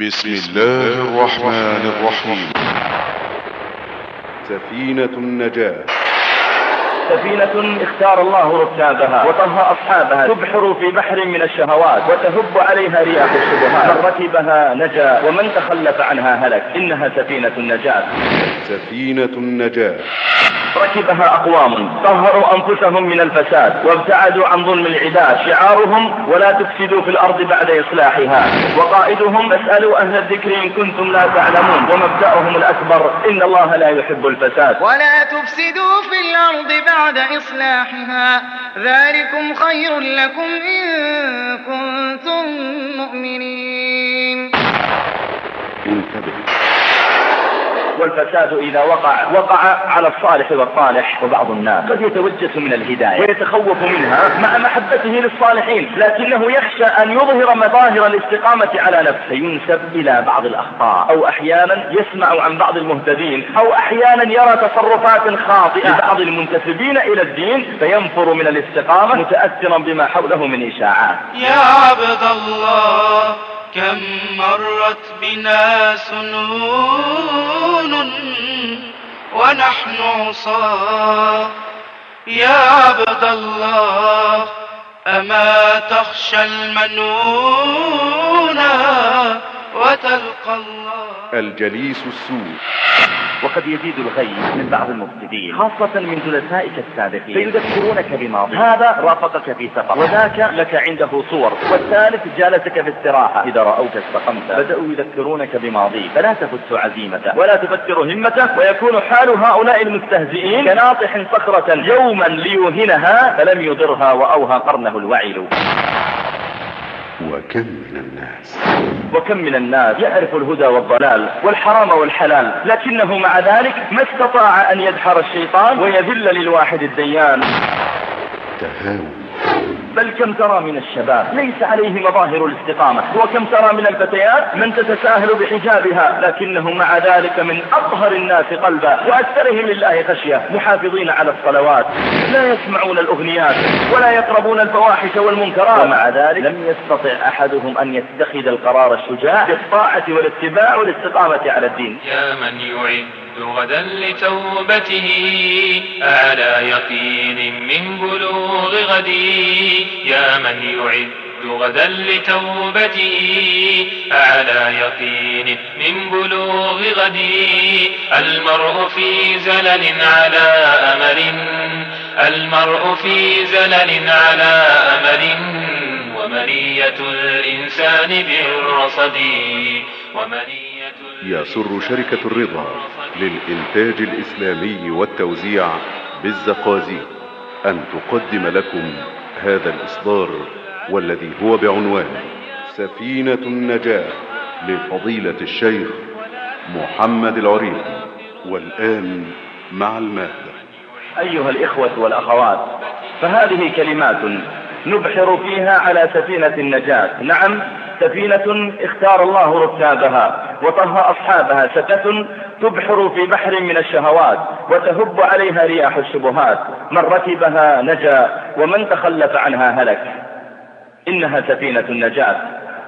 بسم الله الرحمن الرحيم. سفينة النجاة. سفينة اختار الله ركابها. وطه أصحابها. تبحر في بحر من الشهوات. وتهب عليها رياح الشبهات. من ركبها نجا. ومن تخلف عنها هلك. إنها سفينة النجاة. سفينة النجاة. ركبها أقوام طهروا أنفسهم من الفساد وابتعدوا عن ظلم العباد شعارهم ولا تفسدوا في الأرض بعد إصلاحها. وقائدهم فاسألوا أهل الذكر إن كنتم لا تعلمون. ومبدأهم الأكبر إن الله لا يحب الفساد. ولا تفسدوا في الأرض بعد إصلاحها. ذلكم خير لكم إن كنتم مؤمنين. انتبه. والفساد إذا وقع وقع على الصالح والطالح وبعض الناس. قد يتوجس من الهداية. ويتخوف منها. مع محبته للصالحين. لكنه يخشى أن يظهر مظاهر الاستقامة على نفسه. فينسب إلى بعض الأخطاء. أو أحيانا يسمع عن بعض المهتدين. أو أحيانا يرى تصرفات خاطئة. لبعض المنتسبين إلى الدين. فينفر من الاستقامة متأثرا بما حوله من إشاعات. يا عبد الله كم مرت بنا سنون ونحن عصاة. يا عبد الله أما تخشى المنون وتلقى الله. الجليس السوء. وقد يزيد الغي من بعض المفسدين. خاصة من جلسائك السابقين. فيذكرونك بماضي. هذا رافقك في سفر. وذاك لك عنده صور. والثالث جالسك في استراحة. إذا رأوك استقمت. بدأوا يذكرونك بماضي. فلا تفت عزيمته ولا تفكر همته ويكون حال هؤلاء المستهزئين كناطح صخرة. يوما ليوهنها. فلم يضرها وأوهى قرنه الوعل. وكم من الناس. وكم من الناس يعرف الهدى والضلال والحرام والحلال لكنه مع ذلك ما استطاع أن يدحر الشيطان ويذل للواحد الديان. تهاون بل كم ترى من الشباب ليس عليه مظاهر الاستقامة. وكم ترى من الفتيات من تتساهل بحجابها لكنه مع ذلك من أطهر الناس قلبا. وأكثرهم لله خشية. محافظين على الصلوات. لا يسمعون الأغنيات ولا يقربون الفواحش والمنكرات. ومع ذلك لم يستطع أحدهم أن يتخذ القرار الشجاع بالطاعة والاتباع والاستقامة على الدين. يا من يعد غدا لتوبته. أعلى يقين من بلوغ غدي. يا من يعد غدا لتوبته. أعلى يقين من بلوغ غدي. المرء في زلل على أمل. المرء في زلل على أمل. ومنية الإنسان بالرصد. ومنية يسر شركة الرضا للإنتاج الإسلامي والتوزيع بالزقازيق أن تقدم لكم هذا الإصدار والذي هو بعنوان سفينة النجاة لفضيلة الشيخ محمد العريقي والآن مع المادة. أيها الإخوة والأخوات فهذه كلمات نبحر فيها على سفينة النجاة. نعم سفينة اختار الله ركابها وطه أصحابها سفة تبحر في بحر من الشهوات وتهب عليها رياح الشبهات من ركبها نجا ومن تخلف عنها هلك إنها سفينة النجاة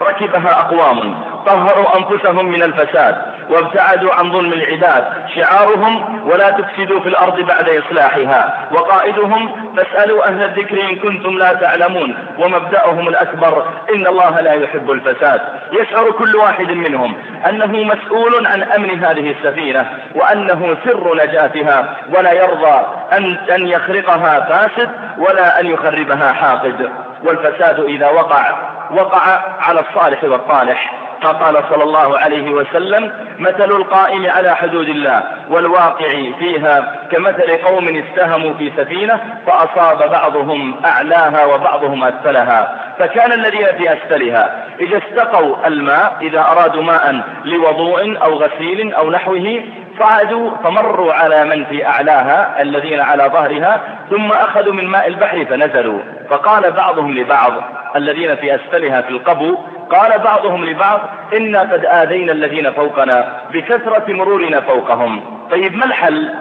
ركبها أقوام طهروا أنفسهم من الفساد وابتعدوا عن ظلم العباد. شعارهم ولا تفسدوا في الأرض بعد إصلاحها. وقائدهم فاسألوا أهل الذكر إن كنتم لا تعلمون. ومبدأهم الأكبر إن الله لا يحب الفساد. يشعر كل واحد منهم أنه مسؤول عن أمن هذه السفينة وأنه سر نجاتها. ولا يرضى أن, يخرقها فاسد ولا أن يخربها حاقد. والفساد إذا وقع وقع على الصالح والطالح. فقال صلى الله عليه وسلم مثل القائم على حدود الله والواقع فيها كمثل قوم استهموا في سفينة فأصاب بعضهم أعلاها وبعضهم أسفلها. فكان الذين في أسفلها. إذا استقوا الماء إذا أرادوا ماء لوضوء أو غسيل أو نحوه صعدوا فمروا على من في أعلاها الذين على ظهرها ثم أخذوا من ماء البحر فنزلوا. فقال بعضهم لبعض الذين في أسفلها في القبو قال بعضهم لبعض إنا قد آذينا الذين فوقنا بكثرة مرورنا فوقهم. طيب ما الحل؟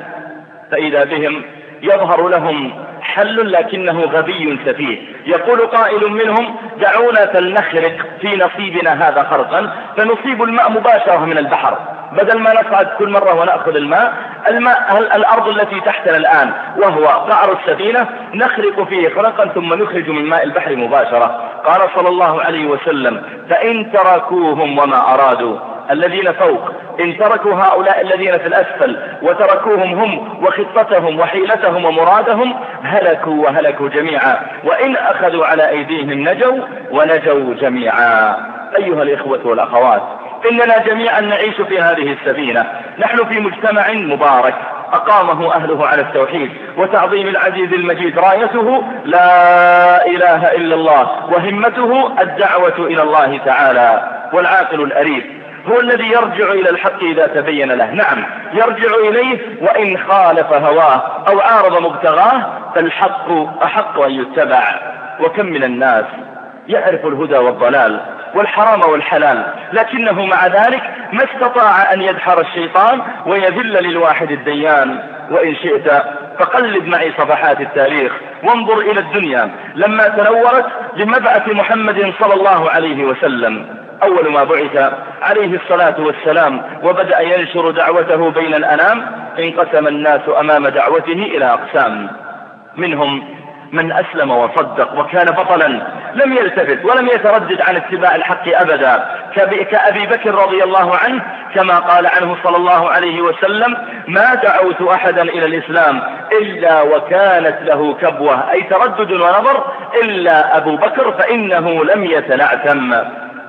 فإذا بهم يظهر لهم حل لكنه غبي سفيه. يقول قائل منهم دعونا فلنخرق في نصيبنا هذا خرقا فنصيب الماء مباشرة من البحر. بدل ما نصعد كل مرة ونأخذ الماء الماء الأرض التي تحتنا الآن وهو قعر السفينة نخرق فيه خرقا ثم نخرج من ماء البحر مباشرة. قال صلى الله عليه وسلم فإن تركوهم وما أرادوا الذين فوق. إن تركوا هؤلاء الذين في الأسفل وتركوهم هم وخطتهم وحيلتهم ومرادهم هلكوا وهلكوا جميعا. وإن أخذوا على أيديهم نجوا ونجوا جميعا. أيها الإخوة والأخوات إننا جميعا نعيش في هذه السفينة. نحن في مجتمع مبارك. أقامه أهله على التوحيد وتعظيم العزيز المجيد. رايته لا إله إلا الله وهمته الدعوة إلى الله تعالى والعاقل الأريد. هو الذي يرجع إلى الحق إذا تبين له. نعم يرجع إليه وإن خالف هواه أو عارض مبتغاه فالحق أحق أن يتبع. وكم من الناس يعرف الهدى والضلال والحرام والحلال لكنه مع ذلك ما استطاع أن يدحر الشيطان ويذل للواحد الديان. وإن شئت فقلب معي صفحات التاريخ وانظر إلى الدنيا لما تنورت لمبعث محمد صلى الله عليه وسلم. أول ما بعث عليه الصلاة والسلام وبدأ ينشر دعوته بين الأنام انقسم الناس أمام دعوته إلى أقسام. منهم من أسلم وصدق وكان بطلا لم يلتفت ولم يتردد عن اتباع الحق أبدا. كأبي بكر رضي الله عنه كما قال عنه صلى الله عليه وسلم ما دعوت أحدا إلى الإسلام إلا وكانت له كبوة. أي تردد ونظر إلا أبو بكر فإنه لم يتنعتم.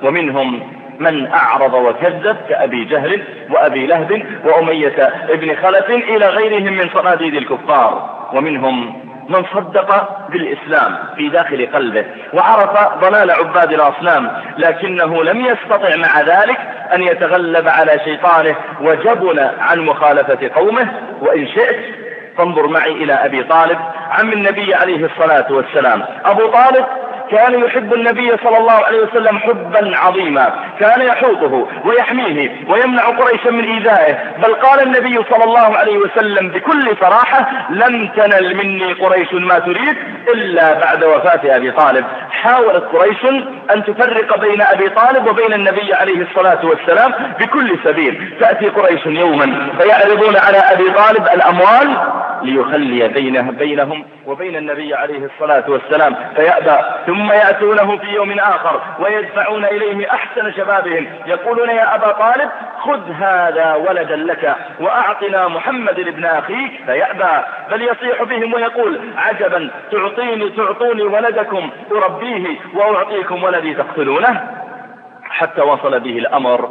ومنهم من أعرض وكذب كأبي جهل وأبي لهب وأمية ابن خلف إلى غيرهم من صناديد الكفار. ومنهم من صدق بالإسلام في داخل قلبه وعرف ضلال عباد الأصنام لكنه لم يستطع مع ذلك أن يتغلب على شيطانه وجبن عن مخالفة قومه. وإن شئت فانظر معي إلى أبي طالب عم النبي عليه الصلاة والسلام. أبو طالب كان يحب النبي صلى الله عليه وسلم حبا عظيما. كان يحوطه ويحميه ويمنع قريشا من إيذائه. بل قال النبي صلى الله عليه وسلم بكل صراحة لم تنل مني قريش ما تريد إلا بعد وفاة أبي طالب. حاولت قريش أن تفرق بين أبي طالب وبين النبي عليه الصلاة والسلام بكل سبيل. تأتي قريش يوما فيعرضون على أبي طالب الأموال ليخلي بينه بينهم وبين النبي عليه الصلاة والسلام. فيأبى ثم يأتونه في يوم آخر ويدفعون إليه أحسن شبابهم. يقولون يا أبا طالب خذ هذا ولدا لك وأعطنا محمد ابن أخيك فيأبى. بل يصيح بهم ويقول عجبا تعطيني تعطوني ولدكم أربيه وأعطيكم ولدي تقتلونه؟ حتى وصل به الأمر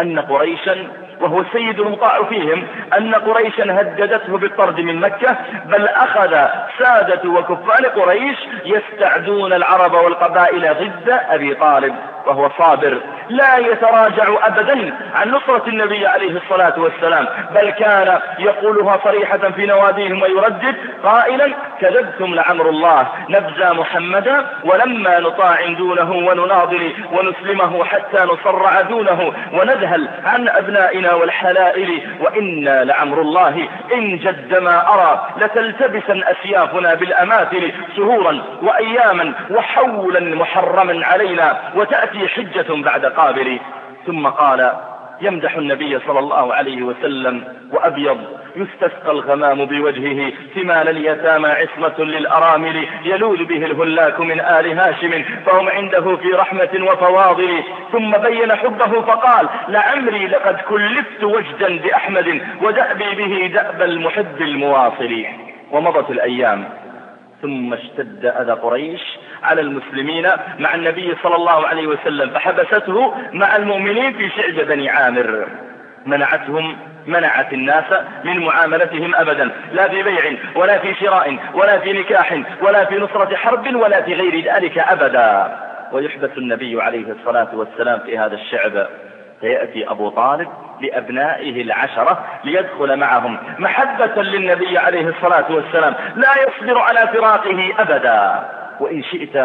أن قريشا وهو السيد المطاع فيهم أن قريشا هددته بالطرد من مكة بل أخذ سادة وكفار قريش يستعدون العرب والقبائل ضد أبي طالب وهو صابر. لا يتراجع أبدا عن نصرة النبي عليه الصلاة والسلام بل كان يقولها صريحة في نواديهم ويردد قائلا كذبتم لعمر الله نبزى محمدا ولما نطاع دونه ونناضل ونسلمه حتى نصرع دونه ونذهل عن أبنائنا والحلائل وإنا لعمر الله إن جد ما أرى لتلتبسن أسيافنا بالأماثل شهورا وأياما وحولا محرما علينا وتأتي حجة بعد قابل. ثم قال يمدح النبي صلى الله عليه وسلم وأبيض يستسقى الغمام بوجهه ثمال اليتامى عصمة للأرامل يلوذ به الهلاك من آل هاشم فهم عنده في رحمة وفواضل. ثم بين حبه فقال لعمري لقد كلفت وجدا بأحمد ودأبي به دأب المحب المواصل. ومضت الأيام ثم اشتد أذى قريش على المسلمين مع النبي صلى الله عليه وسلم فحبسته مع المؤمنين في شعب بني عامر. منعتهم منعت الناس من معاملتهم أبدا. لا في بيع ولا في شراء ولا في نكاح ولا في نصرة حرب ولا في غير ذلك أبدا. ويحبس النبي عليه الصلاة والسلام في هذا الشعب. فيأتي أبو طالب لأبنائه العشرة ليدخل معهم محبة للنبي عليه الصلاة والسلام. لا يصبر على فراقه أبدا. وإن شئت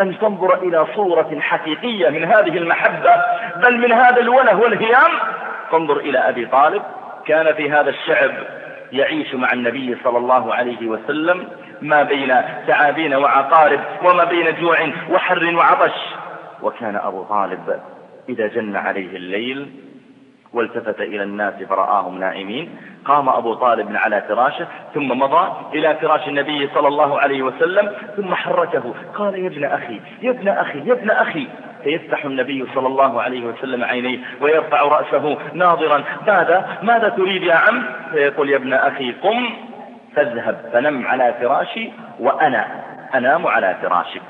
أن تنظر إلى صورة حقيقية من هذه المحبة بل من هذا الوله والهيام فانظر إلى أبي طالب كان في هذا الشعب يعيش مع النبي صلى الله عليه وسلم ما بين تعابين وعقارب وما بين جوع وحر وعطش. وكان أبو طالب إذا جن عليه الليل والتفت إلى الناس فرآهم نائمين. قام أبو طالب على فراشه ثم مضى إلى فراش النبي صلى الله عليه وسلم ثم حركه. قال يا ابن أخي يا ابن أخي يا ابن أخي. فيفتح النبي صلى الله عليه وسلم عينيه ويرفع رأسه ناظرا. ماذا؟ ماذا تريد يا عم؟ فيقول يا ابن أخي قم فاذهب فنم على فراشي وأنا أنام على فراشك.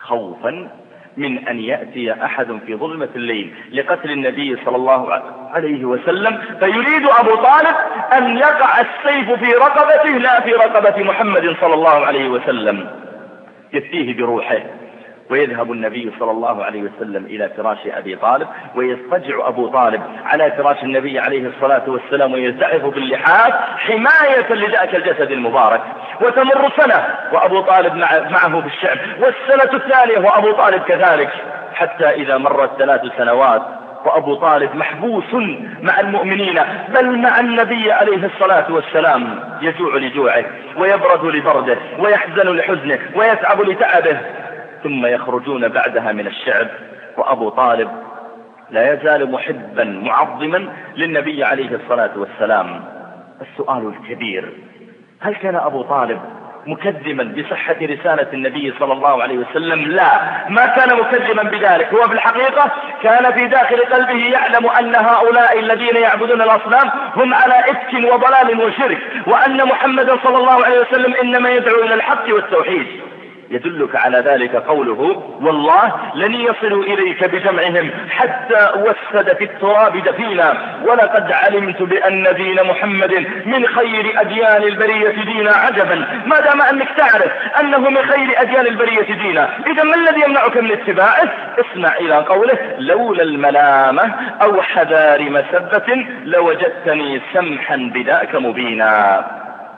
خوفا من أن يأتي أحد في ظلمة الليل لقتل النبي صلى الله عليه وسلم فيريد أبو طالب أن يقع السيف في رقبته لا في رقبة محمد صلى الله عليه وسلم. يفتيه بروحه. ويذهب النبي صلى الله عليه وسلم إلى فراش أبي طالب ويضطجع أبو طالب على فراش النبي عليه الصلاة والسلام ويزدحف باللحاف حماية لذاك الجسد المبارك. وتمر سنة وأبو طالب معه في الشعب والسنة الثانية وأبو طالب كذلك. حتى إذا مرت ثلاث سنوات وأبو طالب محبوس مع المؤمنين بل مع النبي عليه الصلاة والسلام يجوع لجوعه ويبرد لبرده ويحزن لحزنه ويتعب لتعبه. ثم يخرجون بعدها من الشعب وأبو طالب لا يزال محبا معظما للنبي عليه الصلاة والسلام. السؤال الكبير هل كان أبو طالب مكذبا بصحة رسالة النبي صلى الله عليه وسلم؟ لا ما كان مكذبا بذلك. هو في الحقيقة كان في داخل قلبه يعلم أن هؤلاء الذين يعبدون الأصنام هم على إفك وضلال وشرك وأن محمدا صلى الله عليه وسلم إنما يدعو إلى الحق والتوحيد. يدلك على ذلك قوله والله لن يصلوا إليك بجمعهم حتى وسد في التراب دفينا. ولقد علمت بأن دين محمد من خير أديان البرية دينا عجبا. ما دام أنك تعرف أنه من خير أديان البرية دينا إذا ما الذي يمنعك من اتباعه؟ اسمع إلى قوله لولا الملامة أو حذار مسبة لوجدتني سمحا بذاك مبينا.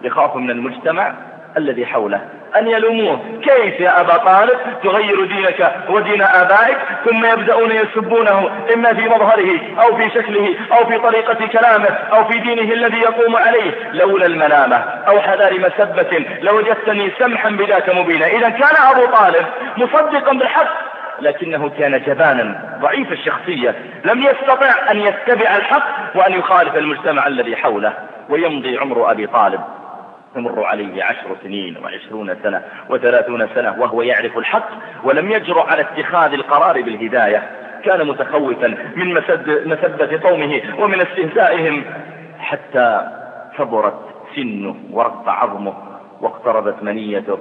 يخاف من المجتمع الذي حوله. أن يلوموه. كيف يا أبا طالب؟ تغير دينك ودين آبائك ثم يبدأون يسبونه إما في مظهره أو في شكله أو في طريقة كلامه أو في دينه الذي يقوم عليه. لولا الملامة أو حذار مسبة لوجدتني سمحا بذاك مبينا. إذا كان أبو طالب مصدقا بالحق لكنه كان جبانا ضعيف الشخصية. لم يستطع أن يتبع الحق وأن يخالف المجتمع الذي حوله ويمضي عمر أبي طالب. تمر عليه عشر سنين وعشرون سنة وثلاثون سنة وهو يعرف الحق ولم يجرؤ على اتخاذ القرار بالهداية. كان متخوفا من مسد مسبة قومه ومن استهزائهم حتى كبرت سنه ورق عظمه واقتربت منيته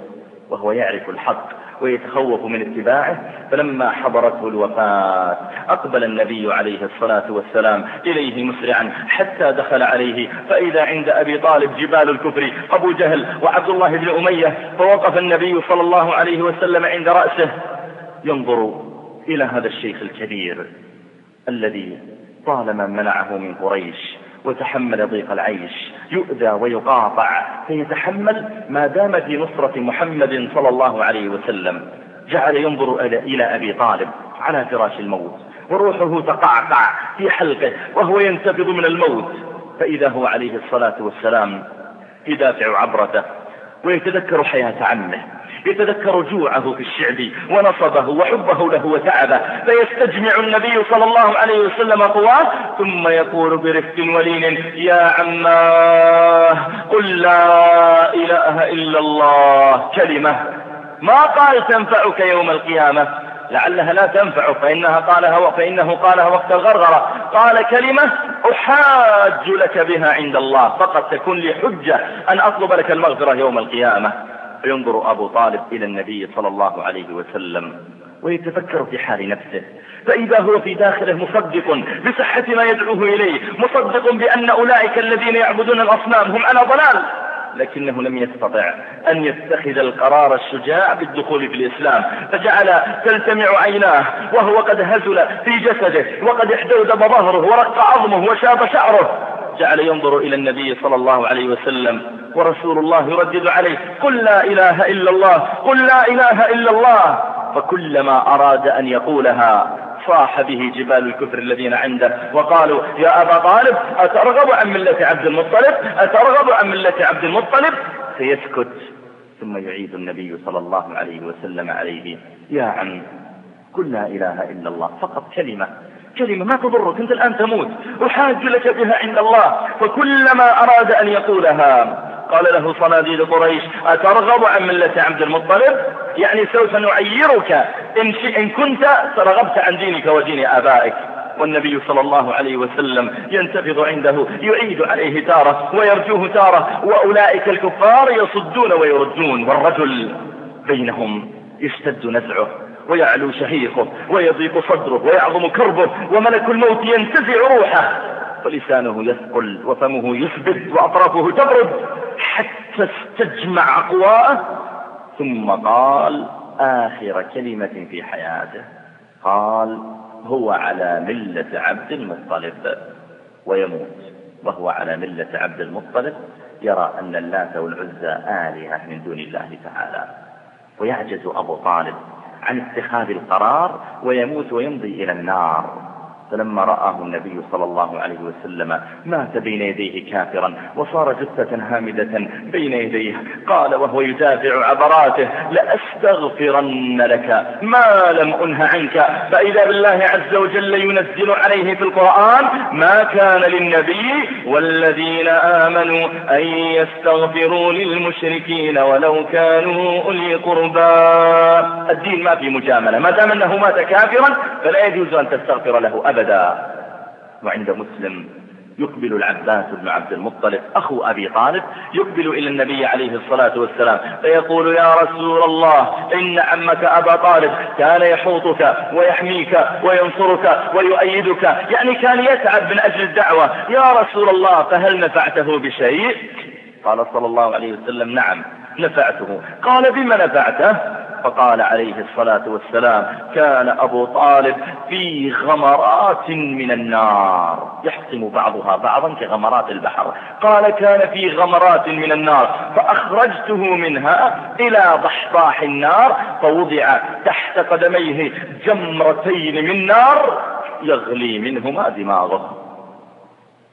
وهو يعرف الحق. ويتخوف من اتباعه فلما حضرته الوفاة أقبل النبي عليه الصلاة والسلام إليه مسرعا حتى دخل عليه فإذا عند أبي طالب جبال الكفر أبو جهل وعبد الله بن أمية فوقف النبي صلى الله عليه وسلم عند رأسه. ينظر إلى هذا الشيخ الكبير الذي طالما منعه من قريش. وتحمل ضيق العيش. يؤذى ويقاطع. فيتحمل ما دام في نصرة محمد صلى الله عليه وسلم. جعل ينظر إلى أبي طالب على فراش الموت. وروحه تقعقع في حلقه وهو ينتفض من الموت. فإذا هو عليه الصلاة والسلام يدافع عبرته ويتذكر حياة عمه. يتذكر جوعه في الشعب ونصبه وحبه له وتعبه فيستجمع النبي صلى الله عليه وسلم قواه ثم يقول برفق ولين يا عماه قل لا إله إلا الله كلمة ما قال تنفعك يوم القيامة؟ لعلها لا تنفع فإنها قالها فإنه قالها وقت الغرغرة. قال كلمة أحاج لك بها عند الله فقط تكون لي حجة أن أطلب لك المغفرة يوم القيامة. فينظر أبو طالب إلى النبي صلى الله عليه وسلم ويتفكر في حال نفسه. فإذا هو في داخله مصدق بصحة ما يدعوه إليه مصدق بأن أولئك الذين يعبدون الأصنام هم على ضلال لكنه لم يستطع أن يتخذ القرار الشجاع بالدخول في الإسلام. فجعل تلتمع عيناه وهو قد هزل في جسده وقد احدودب ظهره ورق عظمه وشاب شعره. جعل ينظر إلى النبي صلى الله عليه وسلم ورسول الله يردد عليه قل لا إله إلا الله قل لا إله إلا الله. فكلما أراد أن يقولها صاح به جبال الكفر الذين عنده وقالوا يا أبا طالب أترغب عن ملة عبد المطلب؟ أترغب عن ملة عبد المطلب؟ فيسكت ثم يعيد النبي صلى الله عليه وسلم عليه يا عم قل لا إله إلا الله فقط كلمة. كلمة ما تضرك أنت الآن تموت. أحاج لك بها عند الله فكلما أراد أن يقولها. قال له صناديد قريش أترغب عن ملة عبد المطلب؟ يعني سوف نعيرك. إن, إن كنت رغبت عن دينك ودين آبائك. والنبي صلى الله عليه وسلم ينتفض عنده يعيد عليه تارة ويرجوه تارة وأولئك الكفار يصدون ويردون. والرجل بينهم يشتد نزعه. ويعلو شهيقه ويضيق صدره ويعظم كربه وملك الموت ينتزع روحه. فلسانه يثقل وفمه يثبت وأطرافه تبرد. حتى استجمع أقواه ثم قال آخر كلمة في حياته. قال هو على ملة عبد المطلب. ويموت وهو على ملة عبد المطلب. يرى أن اللات والعزى آلهة من دون الله تعالى. ويعجز أبو طالب عن اتخاذ القرار ويموت ويمضي إلى النار. فلما رآه النبي صلى الله عليه وسلم مات بين يديه كافرا وصار جثة هامدة بين يديه. قال وهو يدافع عبراته لأستغفرن لك. ما لم أنه عنك. فإذا بالله عز وجل ينزل عليه في القرآن ما كان للنبي والذين آمنوا أن يستغفروا للمشركين ولو كانوا أولي قربا الدين ما في مجاملة. ما دام أنه مات كافرا فلا يجوز أن تستغفر له أبدا. أبدا. وعند مسلم يقبل العباس بن عبد المطلب أخو أبي طالب يقبل إلى النبي عليه الصلاة والسلام فيقول يا رسول الله إن عمك أبا طالب كان يحوطك ويحميك وينصرك ويؤيدك يعني كان يتعب من أجل الدعوة. يا رسول الله فهل نفعته بشيء؟ قال صلى الله عليه وسلم نعم نفعته. قال بما نفعته؟ فقال عليه الصلاة والسلام كان أبو طالب في غمرات من النار يحطم بعضها بعضا كغمرات البحر. قال كان في غمرات من النار فأخرجته منها إلى ضحضاح النار فوضع تحت قدميه جمرتين من نار يغلي منهما دماغه.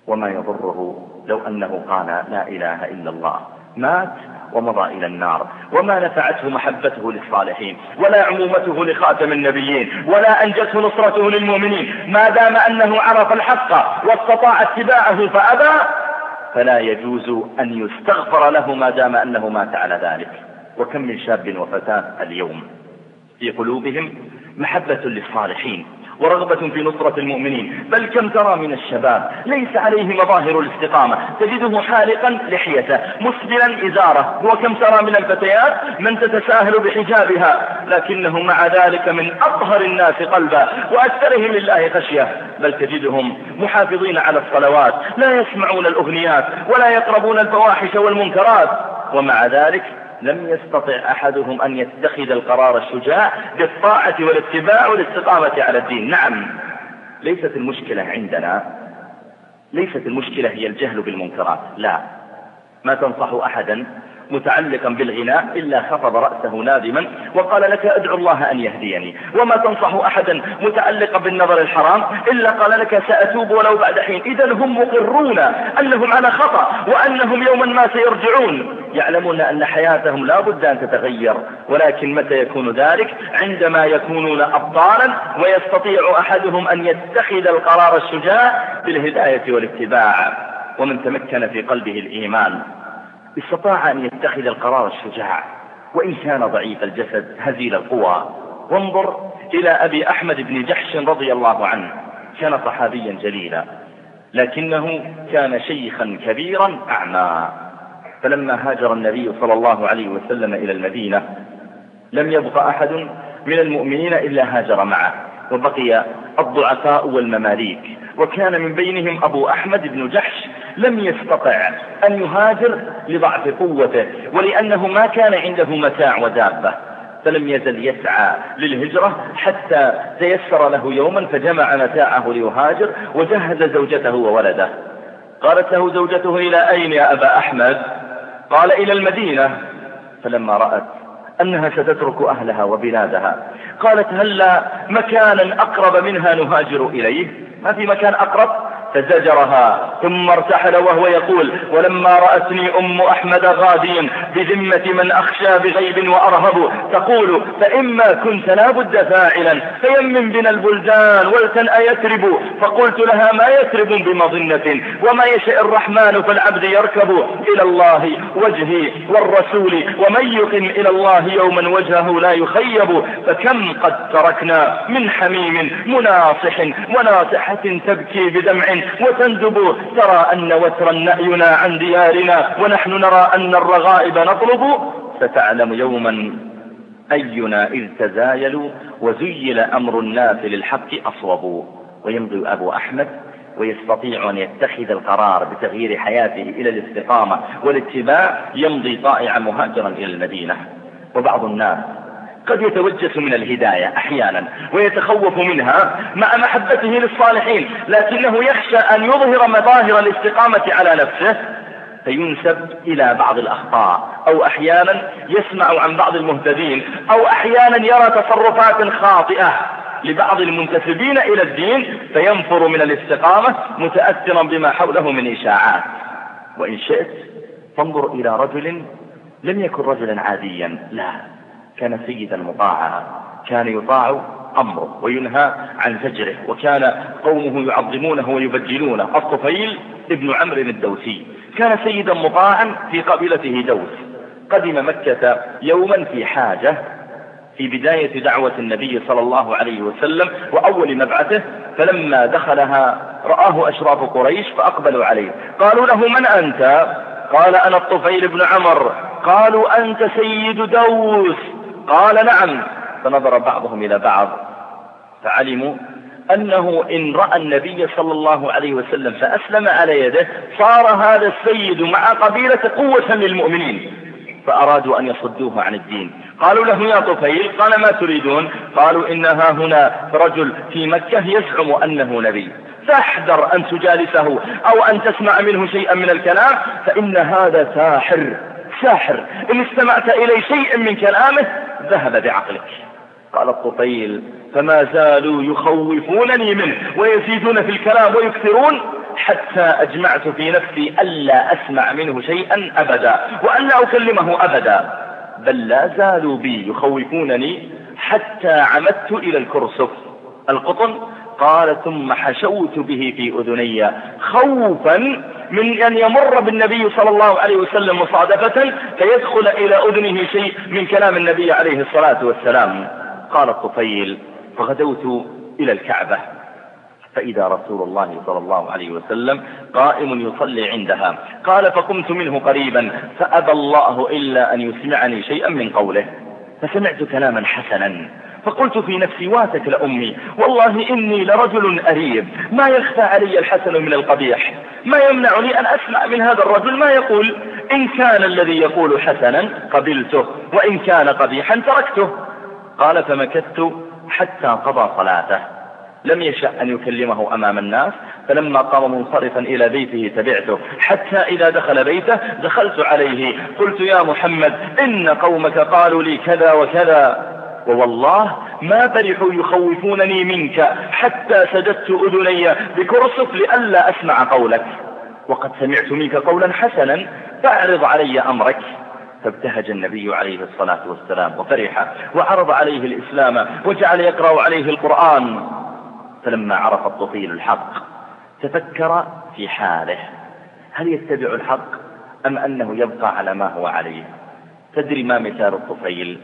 وما يضره لو أنه قال لا إله إلا الله. مات ومضى إلى النار. وما نفعته محبته للصالحين ولا عمومته لخاتم النبيين ولا أنجته نصرته للمؤمنين. ما دام أنه عرف الحق واستطاع اتباعه فأبى فلا يجوز أن يستغفر له ما دام أنه مات على ذلك. وكم من شاب وفتاة اليوم في قلوبهم محبة للصالحين. ورغبة في نصرة المؤمنين. بل كم ترى من الشباب ليس عليه مظاهر الاستقامة تجده حالقا لحيته مسبلا إزاره. وكم ترى من الفتيات من تتساهل بحجابها لكنه مع ذلك من أطهر الناس قلبا وأكثرهم لله خشية. بل تجدهم محافظين على الصلوات لا يسمعون الأغنيات ولا يقربون الفواحش والمنكرات. ومع ذلك لم يستطع أحدهم أن يتخذ القرار الشجاع بالطاعة والاتباع والاستقامة على الدين. نعم ليست المشكلة عندنا. ليست المشكلة هي الجهل بالمنكرات. لا ما تنصح أحدا متعلقا بالغناء إلا خفض رأسه نادما وقال لك أدعو الله أن يهديني وما تنصح أحدا متعلقا بالنظر الحرام إلا قال لك سأتوب ولو بعد حين. إذا هم مقرون أنهم على خطأ وأنهم يوما ما سيرجعون. يعلمون أن حياتهم لا بد أن تتغير ولكن متى يكون ذلك؟ عندما يكونون أبطالا ويستطيع أحدهم أن يتخذ القرار الشجاع بالهداية والاتباع. ومن تمكن في قلبه الإيمان. استطاع أن يتخذ القرار الشجاع وإن كان ضعيف الجسد هزيل القوى. وانظر إلى أبي أحمد بن جحش رضي الله عنه كان صحابيا جليلا لكنه كان شيخا كبيرا أعمى. فلما هاجر النبي صلى الله عليه وسلم إلى المدينة لم يبق أحد من المؤمنين إلا هاجر معه وبقي الضعفاء والمماليك. وكان من بينهم أبو أحمد بن جحش لم يستطع أن يهاجر لضعف قوته ولأنه ما كان عنده متاع ودابة فلم يزل يسعى للهجرة حتى تيسر له يوما فجمع متاعه ليهاجر وجهز زوجته وولده. قالت له زوجته إلى أين يا أبا أحمد؟ قال إلى المدينة. فلما رأت أنها ستترك أهلها وبلادها قالت هل لا مكانا أقرب منها نهاجر إليه؟ ما في مكان أقرب؟ فزجرها ثم ارتحل وهو يقول ولما رأتني أم أحمد غاديا بذمة من أخشى بغيب وأرهب تقول فإما كنت لابد فاعلا فيمن بنا البلدان ولتن أيترب؟ فقلت لها ما يترب بمظنة وما يشاء الرحمن فالعبد يركب إلى الله وجهي والرسول ومن يقم إلى الله يوما وجهه لا يخيب فكم قد تركنا من حميم مناصح وناصحة تبكي بدمع وتندب ترى أن وترا نأينا عن ديارنا ونحن نرى أن الرغائب نطلب. ستعلم يوما أينا إذ تزايلوا وزيل أمر الناس للحق أصوب. ويمضي أبو أحمد ويستطيع أن يتخذ القرار بتغيير حياته إلى الاستقامة والاتباع. يمضي طائعا مهاجرا إلى المدينة. وبعض الناس قد يتوجس من الهداية أحيانا ويتخوف منها مع محبته للصالحين لكنه يخشى أن يظهر مظاهر الاستقامة على نفسه فينسب إلى بعض الأخطاء أو أحيانا يسمع عن بعض المهتدين أو أحيانا يرى تصرفات خاطئة لبعض المنتسبين إلى الدين فينفر من الاستقامة متأثرا بما حوله من إشاعات. وإن شئت فانظر إلى رجل لم يكن رجلا عاديا لا. كان سيدا مطاعا كان يطاع أمره وينهى عن زجره وكان قومه يعظمونه ويبجلونه. الطفيل ابن عمرو الدوسي كان سيدا مطاعا في قبيلته دوس. قدم مكة يوما في حاجة في بداية دعوة النبي صلى الله عليه وسلم وأول مبعثه فلما دخلها رآه أشراف قريش فأقبلوا عليه. قالوا له من أنت؟ قال أنا الطفيل بن عمر. قالوا أنت سيد دوس. قال نعم. فنظر بعضهم إلى بعض. فعلموا أنه إن رأى النبي صلى الله عليه وسلم فأسلم على يده صار هذا السيد مع قبيلة قوة للمؤمنين. فأرادوا أن يصدوه عن الدين. قالوا له يا طفيل قال ما تريدون؟ قالوا إنها هنا رجل في مكة يزعم أنه نبي. فاحذر أن تجالسه أو أن تسمع منه شيئا من الكلام فإن هذا ساحر. ساحر. إن استمعت إلي شيء من كلامه ذهب بعقلك. قال الطفيل فما زالوا يخوفونني منه ويزيدون في الكلام ويكثرون حتى أجمعت في نفسي ألا أسمع منه شيئا أبدا وألا أكلمه أبدا. بل لا زالوا بي يخوفونني حتى عمدت إلى الكرسف القطن قال ثم حشوت به في أذني خوفا من أن يمر بالنبي صلى الله عليه وسلم مصادفة فيدخل إلى أذنه شيء من كلام النبي عليه الصلاة والسلام. قال الطفيل فغدوت إلى الكعبة. فإذا رسول الله صلى الله عليه وسلم قائم يصلي عندها. قال فقمت منه قريبا فأبى الله إلا أن يسمعني شيئا من قوله. فسمعت كلاما حسنا. فقلت في نفسي واتك لأمي. والله إني لرجل أريب. ما يخفى علي الحسن من القبيح. ما يمنعني أن أسمع من هذا الرجل ما يقول إن كان الذي يقول حسنا قبلته وإن كان قبيحا تركته. قال فمكثت حتى قضى صلاته. لم يشأ أن يكلمه أمام الناس فلما قام منصرفا إلى بيته تبعته. حتى إذا دخل بيته دخلت عليه. قلت يا محمد إن قومك قالوا لي كذا وكذا. ووالله ما برحوا يخوفونني منك حتى سددت أذني بكرسف لئلا أسمع قولك. وقد سمعت منك قولا حسنا فأعرض علي أمرك. فابتهج النبي عليه الصلاة والسلام وفرح وعرض عليه الإسلام وجعل يقرأ عليه القرآن. فلما عرف الطفيل الحق تفكر في حاله. هل يتبع الحق أم أنه يبقى على ما هو عليه؟ تدري ما مثال الطفيل؟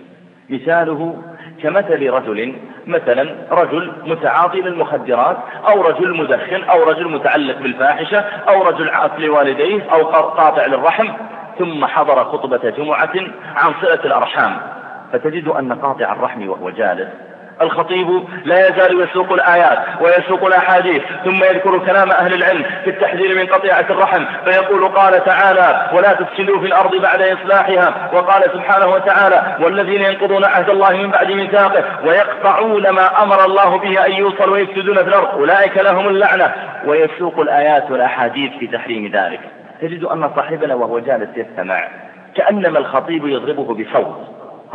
مثاله كمثل رجل مثلا رجل متعاطي للمخدرات أو رجل مدخن أو رجل متعلق بالفاحشة أو رجل عاق لوالديه أو قاطع للرحم. ثم حضر خطبة جمعة عن صلة الأرحام. فتجد أن قاطع الرحم وهو جالس الخطيب لا يزال يسوق الآيات ويسوق الأحاديث ثم يذكر كلام أهل العلم في التحذير من قطيعة الرحم فيقول قال تعالى ولا تفسدوا في الأرض بعد إصلاحها وقال سبحانه وتعالى والذين ينقضون عهد الله من بعد ميثاقه ويقطعون ما أمر الله به أن يوصل ويفسدون في الأرض أولئك لهم اللعنة ويسوق الآيات والأحاديث في تحريم ذلك. تجد أن صاحبنا وهو جالس يستمع كأنما الخطيب يضربه بصوت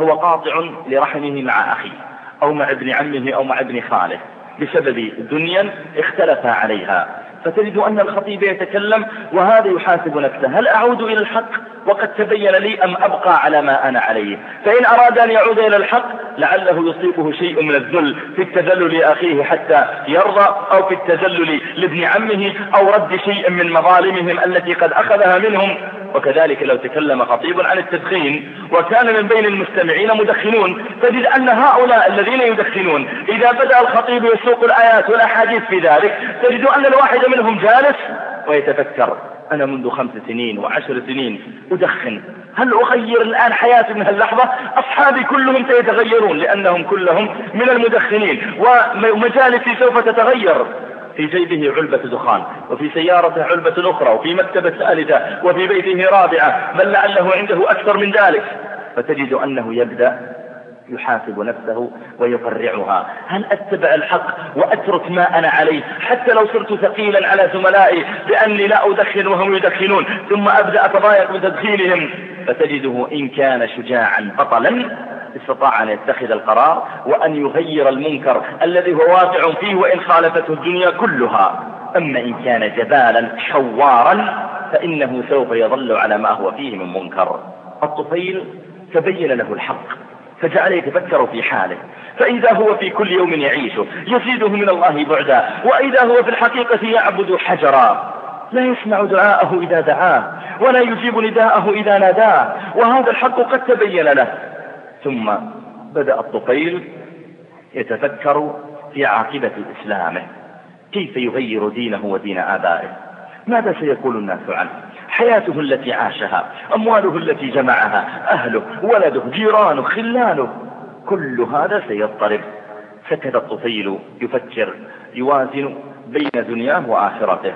هو قاطع لرحمه مع أخيه. أو مع ابن عمه أو مع ابن خاله. بسبب دنيا اختلف عليها. فتجد أن الخطيب يتكلم وهذا يحاسب نفسه. هل أعود إلى الحق وقد تبين لي أم أبقى على ما أنا عليه؟ فإن أراد أن يعود إلى الحق لعله يصيبه شيء من الذل في التذلل لأخيه حتى يرضى أو في التذلل لابن عمه أو رد شيء من مظالمهم التي قد أخذها منهم وكذلك لو تكلم خطيب عن التدخين وكان من بين المستمعين مدخنون تجد أن هؤلاء الذين يدخنون إذا بدأ الخطيب يسوق الآيات والأحاديث في ذلك تجد أن الواحد منهم جالس ويتفكر أنا منذ خمس سنين وعشر سنين أدخن هل أغير الآن حياتي من هاللحظة؟ أصحابي كلهم سيتغيرون لأنهم كلهم من المدخنين ومجالسي سوف تتغير. في جيبه علبة دخان وفي سيارته علبة أخرى وفي مكتبة ثالثة وفي بيته رابعة بل لعله عنده أكثر من ذلك. فتجد أنه يبدأ يحاسب نفسه ويقرعها هل أتبع الحق وأترك ما أنا عليه حتى لو صرت ثقيلا على زملائي بأني لا أدخن وهم يدخنون ثم أبدأ أتضايق بتدخينهم؟ فتجده إن كان شجاعا بطلا استطاع أن يتخذ القرار وأن يغير المنكر الذي هو واقع فيه وإن خالفته الدنيا كلها. أما إن كان جبالا حوارا فإنه سوف يظل على ما هو فيه من منكر. الطفيل تبين له الحق فجعل يتفكر في حاله. فإذا هو في كل يوم يعيشه يزيده من الله بعدا. وإذا هو في الحقيقة يعبد حجرا. لا يسمع دعاءه إذا دعاه ولا يجيب نداءه إذا ناداه. وهذا الحق قد تبين له. ثم بدأ الطفيل يتفكر في عاقبة إسلامه. كيف يغير دينه ودين آبائه؟ ماذا سيقول الناس عنه؟ حياته التي عاشها أمواله التي جمعها أهله ولده جيرانه خلانه كل هذا سيضطرب. سكت الطفيل يفكر يوازن بين دنياه وآخرته.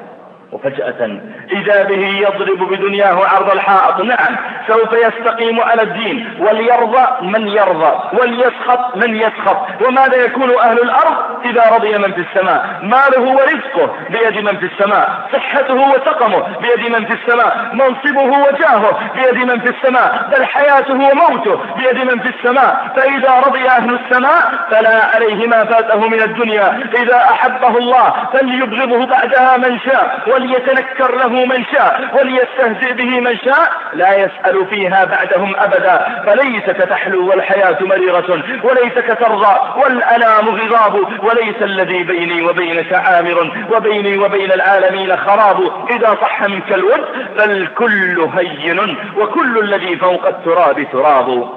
وفجأة إذا به يضرب بدنياه عرض الحائط. نعم سوف يستقيم على الدين. وليرضى من يرضى وليسخط من يسخط. وماذا يكون أهل الأرض إذا رضي من في السماء؟ ماله ورزقه بيد من في السماء. صحته وسقمه بيد من في السماء. منصبه وجاهه بيد من في السماء. بل حياته وموته بيد من في السماء. فإذا رضي أهل السماء فلا عليه ما فاته من الدنيا. إذا أحبه الله فليبغضه بعدها من شاء. وليتنكر له من شاء وليستهزئ به من شاء لا يسأل فيها بعدهم أبدا. فليسك تحلو والحياة مريرة وليسك ترضى والأنام غضاب وليس الذي بيني وبينك عامر وبيني وبين العالمين خراب. إذا صح منك الود فالكل هين وكل الذي فوق التراب تراب.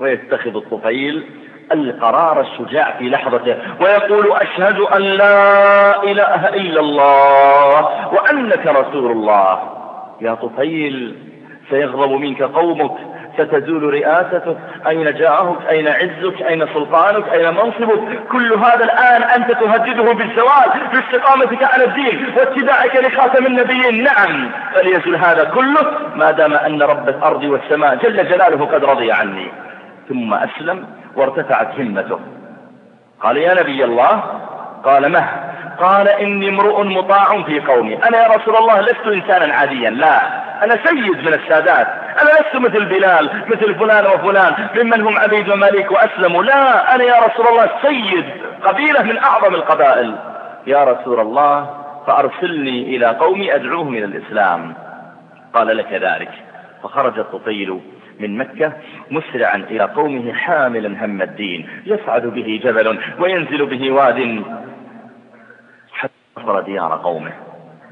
ويتخذ الطفيل القرار الشجاع في لحظته ويقول أشهد أن لا إله إلا الله وأنك رسول الله. يا طفيل سيغضب منك قومك ستزول رئاستك أين جاءك أين عزك أين سلطانك أين منصبك؟ كل هذا الآن أنت تهدده بالزوال باستقامتك على الدين واتباعك لخاتم النبيين. نعم فليزل هذا كله ما دام أن رب الأرض والسماء جل جلاله قد رضي عني. ثم أسلم. وارتفعت همته. قال يا نبي الله. قال مه. قال إني امرؤ مطاع في قومي. أنا يا رسول الله لست إنسانا عاديا لا. أنا سيد من السادات. أنا لست مثل بلال مثل فلان وفلان. ممن هم عبيد ومليك وأسلموا. لا أنا يا رسول الله سيد قبيلة من أعظم القبائل. يا رسول الله فأرسلني إلى قومي أدعوهم إلى الإسلام. قال لك ذلك. فخرج الطفيل من مكة مسرعا إلى قومه حاملا هم الدين. يصعد به جبل وينزل به واد. حتى وصل ديار قومه.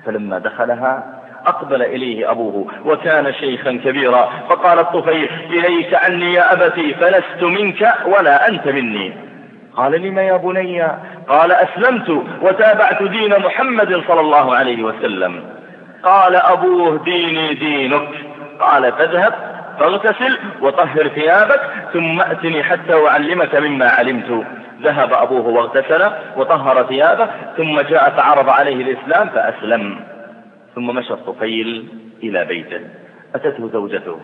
فلما دخلها أقبل إليه أبوه وكان شيخا كبيرا. فقال الطفيل إليك عني يا أبتي فلست منك ولا أنت مني. قال لم يا بني؟ قال أسلمت وتابعت دين محمد صلى الله عليه وسلم. قال أبوه ديني دينك. قال فاذهب فاغتسل وطهر ثيابك ثم أتني حتى أعلمك مما علمت. ذهب أبوه واغتسل وطهر ثيابه ثم جاء فعرض عليه الإسلام فأسلم. ثم مشى الطفيل إلى بيته. أتته زوجته.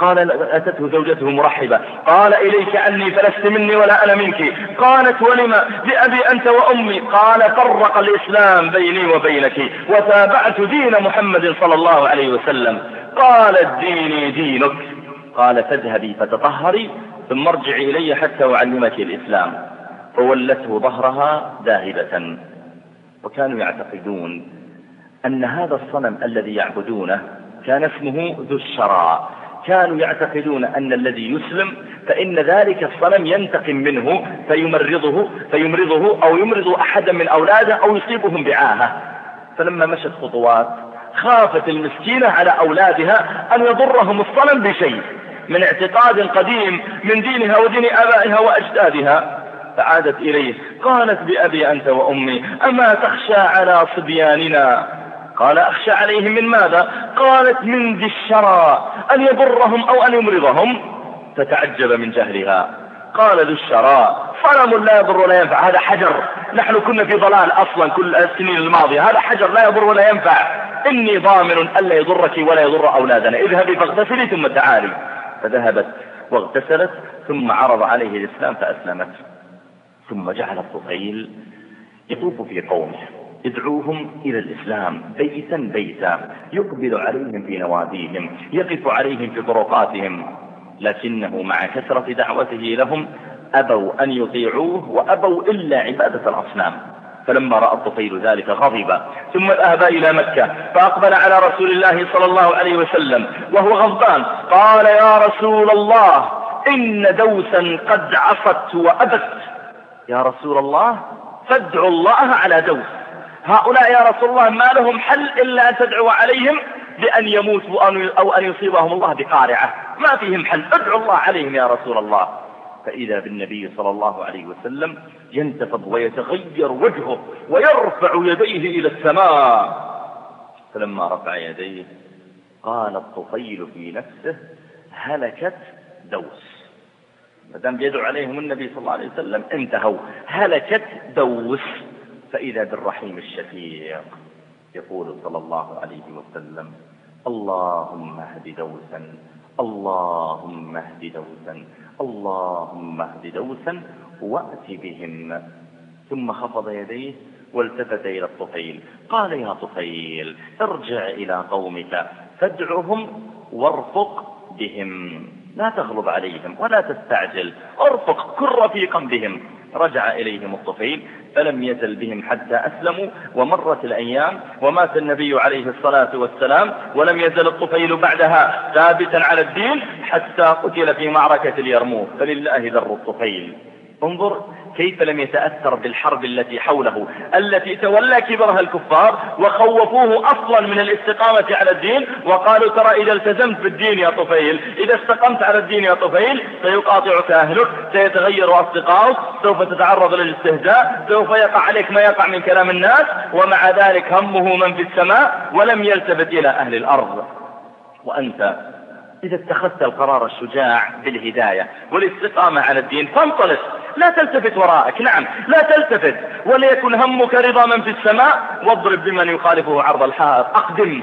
قال أتته زوجته مرحبة قال إليك عني فلست مني ولا أنا منك. قالت ولم بأبي أنت وأمي؟ قال فرق الإسلام بيني وبينك. وتابعت دين محمد صلى الله عليه وسلم. قالت ديني دينك. قال فاذهبي فتطهري ثم ارجعي إلي حتى أعلمك الإسلام. فولته ظهرها ذاهبة. وكانوا يعتقدون أن هذا الصنم الذي يعبدونه كان اسمه ذو الشراء. كانوا يعتقدون أن الذي يسلم فإن ذلك الصنم ينتقم منه فيمرضه فيمرضه أو يمرض أحدا من أولاده أو يصيبهم بعاهة. فلما مشت خطوات خافت المسكينة على أولادها أن يضرهم الصنم بشيء من اعتقاد قديم من دينها ودين آبائها وأجدادها. فعادت إليه قالت بأبي أنت وأمي أما تخشى على صبياننا؟ قال أخشى عليهم من ماذا؟ قالت من ذي الشرى أن يضرهم أو أن يمرضهم. فتعجب من جهلها. قال ذو الشراء صنم لا يضر ولا ينفع. هذا حجر. نحن كنا في ضلال أصلا كل السنين الماضية. هذا حجر لا يضر ولا ينفع. إني ضامن ألا يضرك ولا يضر أولادنا. اذهبي فاغتسلي ثم تعالي. فذهبت واغتسلت ثم عرض عليه الإسلام فأسلمت. ثم جعل الطفيل يطوف في قومه. يدعوهم إلى الإسلام بيتا بيتا يقبل عليهم في نواديهم يقف عليهم في طرقاتهم. لكنه مع كثرة دعوته لهم أبوا أن يطيعوه وأبوا إلا عبادة الأصنام. فلما رأى الطفيل ذلك غضب ثم ذهب إلى مكة فأقبل على رسول الله صلى الله عليه وسلم وهو غضبان. قال يا رسول الله إن دوسا قد عصت وأبت. يا رسول الله فادعوا الله على دوس. هؤلاء يا رسول الله ما لهم حل إلا أن تدعو عليهم بأن يموتوا أو أن يصيبهم الله بقارعة. ما فيهم حل. ادعوا الله عليهم يا رسول الله. فإذا بالنبي صلى الله عليه وسلم ينتفض ويتغير وجهه ويرفع يديه إلى السماء. فلما رفع يديه قال الطفيل في نفسه هلكت دوس. مدام بيدعو عليهم النبي صلى الله عليه وسلم انتهوا. هلكت دوس. فإذا بالرحيم الشفيق يقول صلى الله عليه وسلم اللهم اهد دوسا اللهم اهد دوسا اللهم اهد دوسا وأت بهم. ثم خفض يديه والتفت إلى الطفيل. قال يا طفيل ارجع إلى قومك فادعهم وارفق بهم. لا تغلب عليهم ولا تستعجل ارفق كن رفيقا بهم. رجع إليهم الطفيل فلم يزل بهم حتى أسلموا ومرت الأيام ومات النبي عليه الصلاة والسلام ولم يزل الطفيل بعدها ثابتا على الدين حتى قتل في معركة اليرموك. فلله ذر الطفيل. انظر كيف لم يتأثر بالحرب التي حوله التي تولى كبرها الكفار وخوفوه أصلا من الاستقامة على الدين وقالوا ترى إذا التزمت بالدين يا طفيل إذا استقمت على الدين يا طفيل سيقاطعك أهلك سيتغير أصدقائك سوف تتعرض للاستهزاء سوف يقع عليك ما يقع من كلام الناس ومع ذلك همه من في السماء ولم يلتفت إلى أهل الأرض. وأنت إذا اتخذت القرار الشجاع بالهداية والاستقامة على الدين فانطلق. لا تلتفت وراءك. نعم لا تلتفت. وليكن همك رضا من في السماء واضرب بمن يخالفه عرض الحائط. أقدم.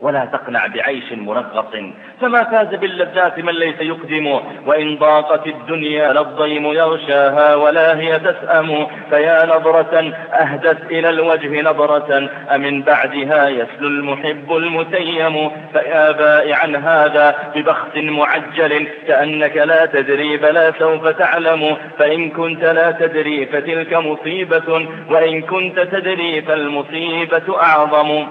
ولا تقنع بعيش منغص. فما فاز باللذات من ليس يقدم. وإن ضاقت الدنيا للضيم يغشاها ولا هي تسأم. فيا نظرة أهدت إلى الوجه نظرة. أمن بعدها يسلو المحب المتيم. فيا بائعا هذا ببخت معجل. كأنك لا تدري بلا سوف تعلم. فإن كنت لا تدري فتلك مصيبة. وإن كنت تدري فالمصيبة أعظم.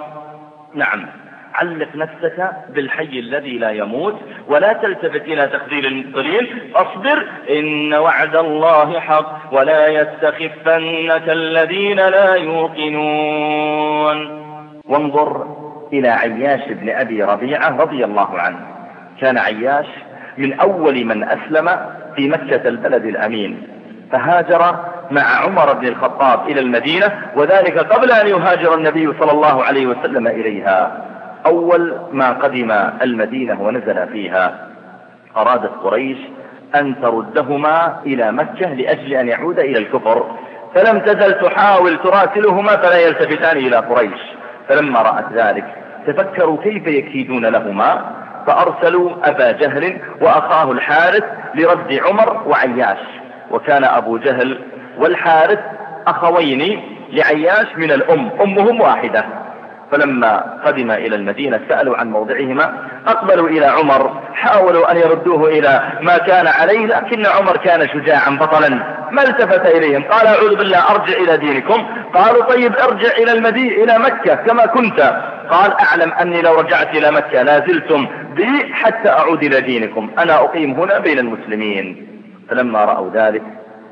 نعم. علق نفسك بالحي الذي لا يموت ولا تلتفت إلى تخذيل المبطلين. اصبر إن وعد الله حق ولا يستخفنك الذين لا يوقنون. وانظر إلى عياش بن أبي ربيعة رضي الله عنه. كان عياش من أول من أسلم في مكة البلد الأمين. فهاجر مع عمر بن الخطاب إلى المدينة وذلك قبل أن يهاجر النبي صلى الله عليه وسلم إليها. أول ما قدم المدينة ونزل فيها أرادت قريش أن تردهما إلى مكة لأجل أن يعود إلى الكفر. فلم تزل تحاول تراسلهما فلا يلتفتان إلى قريش. فلما رأت ذلك تفكروا كيف يكيدون لهما؟ فأرسلوا أبا جهل وأخاه الحارث لرد عمر وعياش. وكان أبو جهل والحارث أخوين لعياش من الأم أمهم واحدة. فلما قدم إلى المدينة سألوا عن موضعهما أقبلوا إلى عمر حاولوا أن يردوه إلى ما كان عليه لكن عمر كان شجاعا بطلا. ما التفت إليهم؟ قال أعوذ بالله أرجع إلى دينكم. قالوا طيب ارجع إلى المدينة إلى مكة كما كنت. قال أعلم أني لو رجعت إلى مكة لازلتم بي حتى أعود إلى دينكم. أنا أقيم هنا بين المسلمين. فلما رأوا ذلك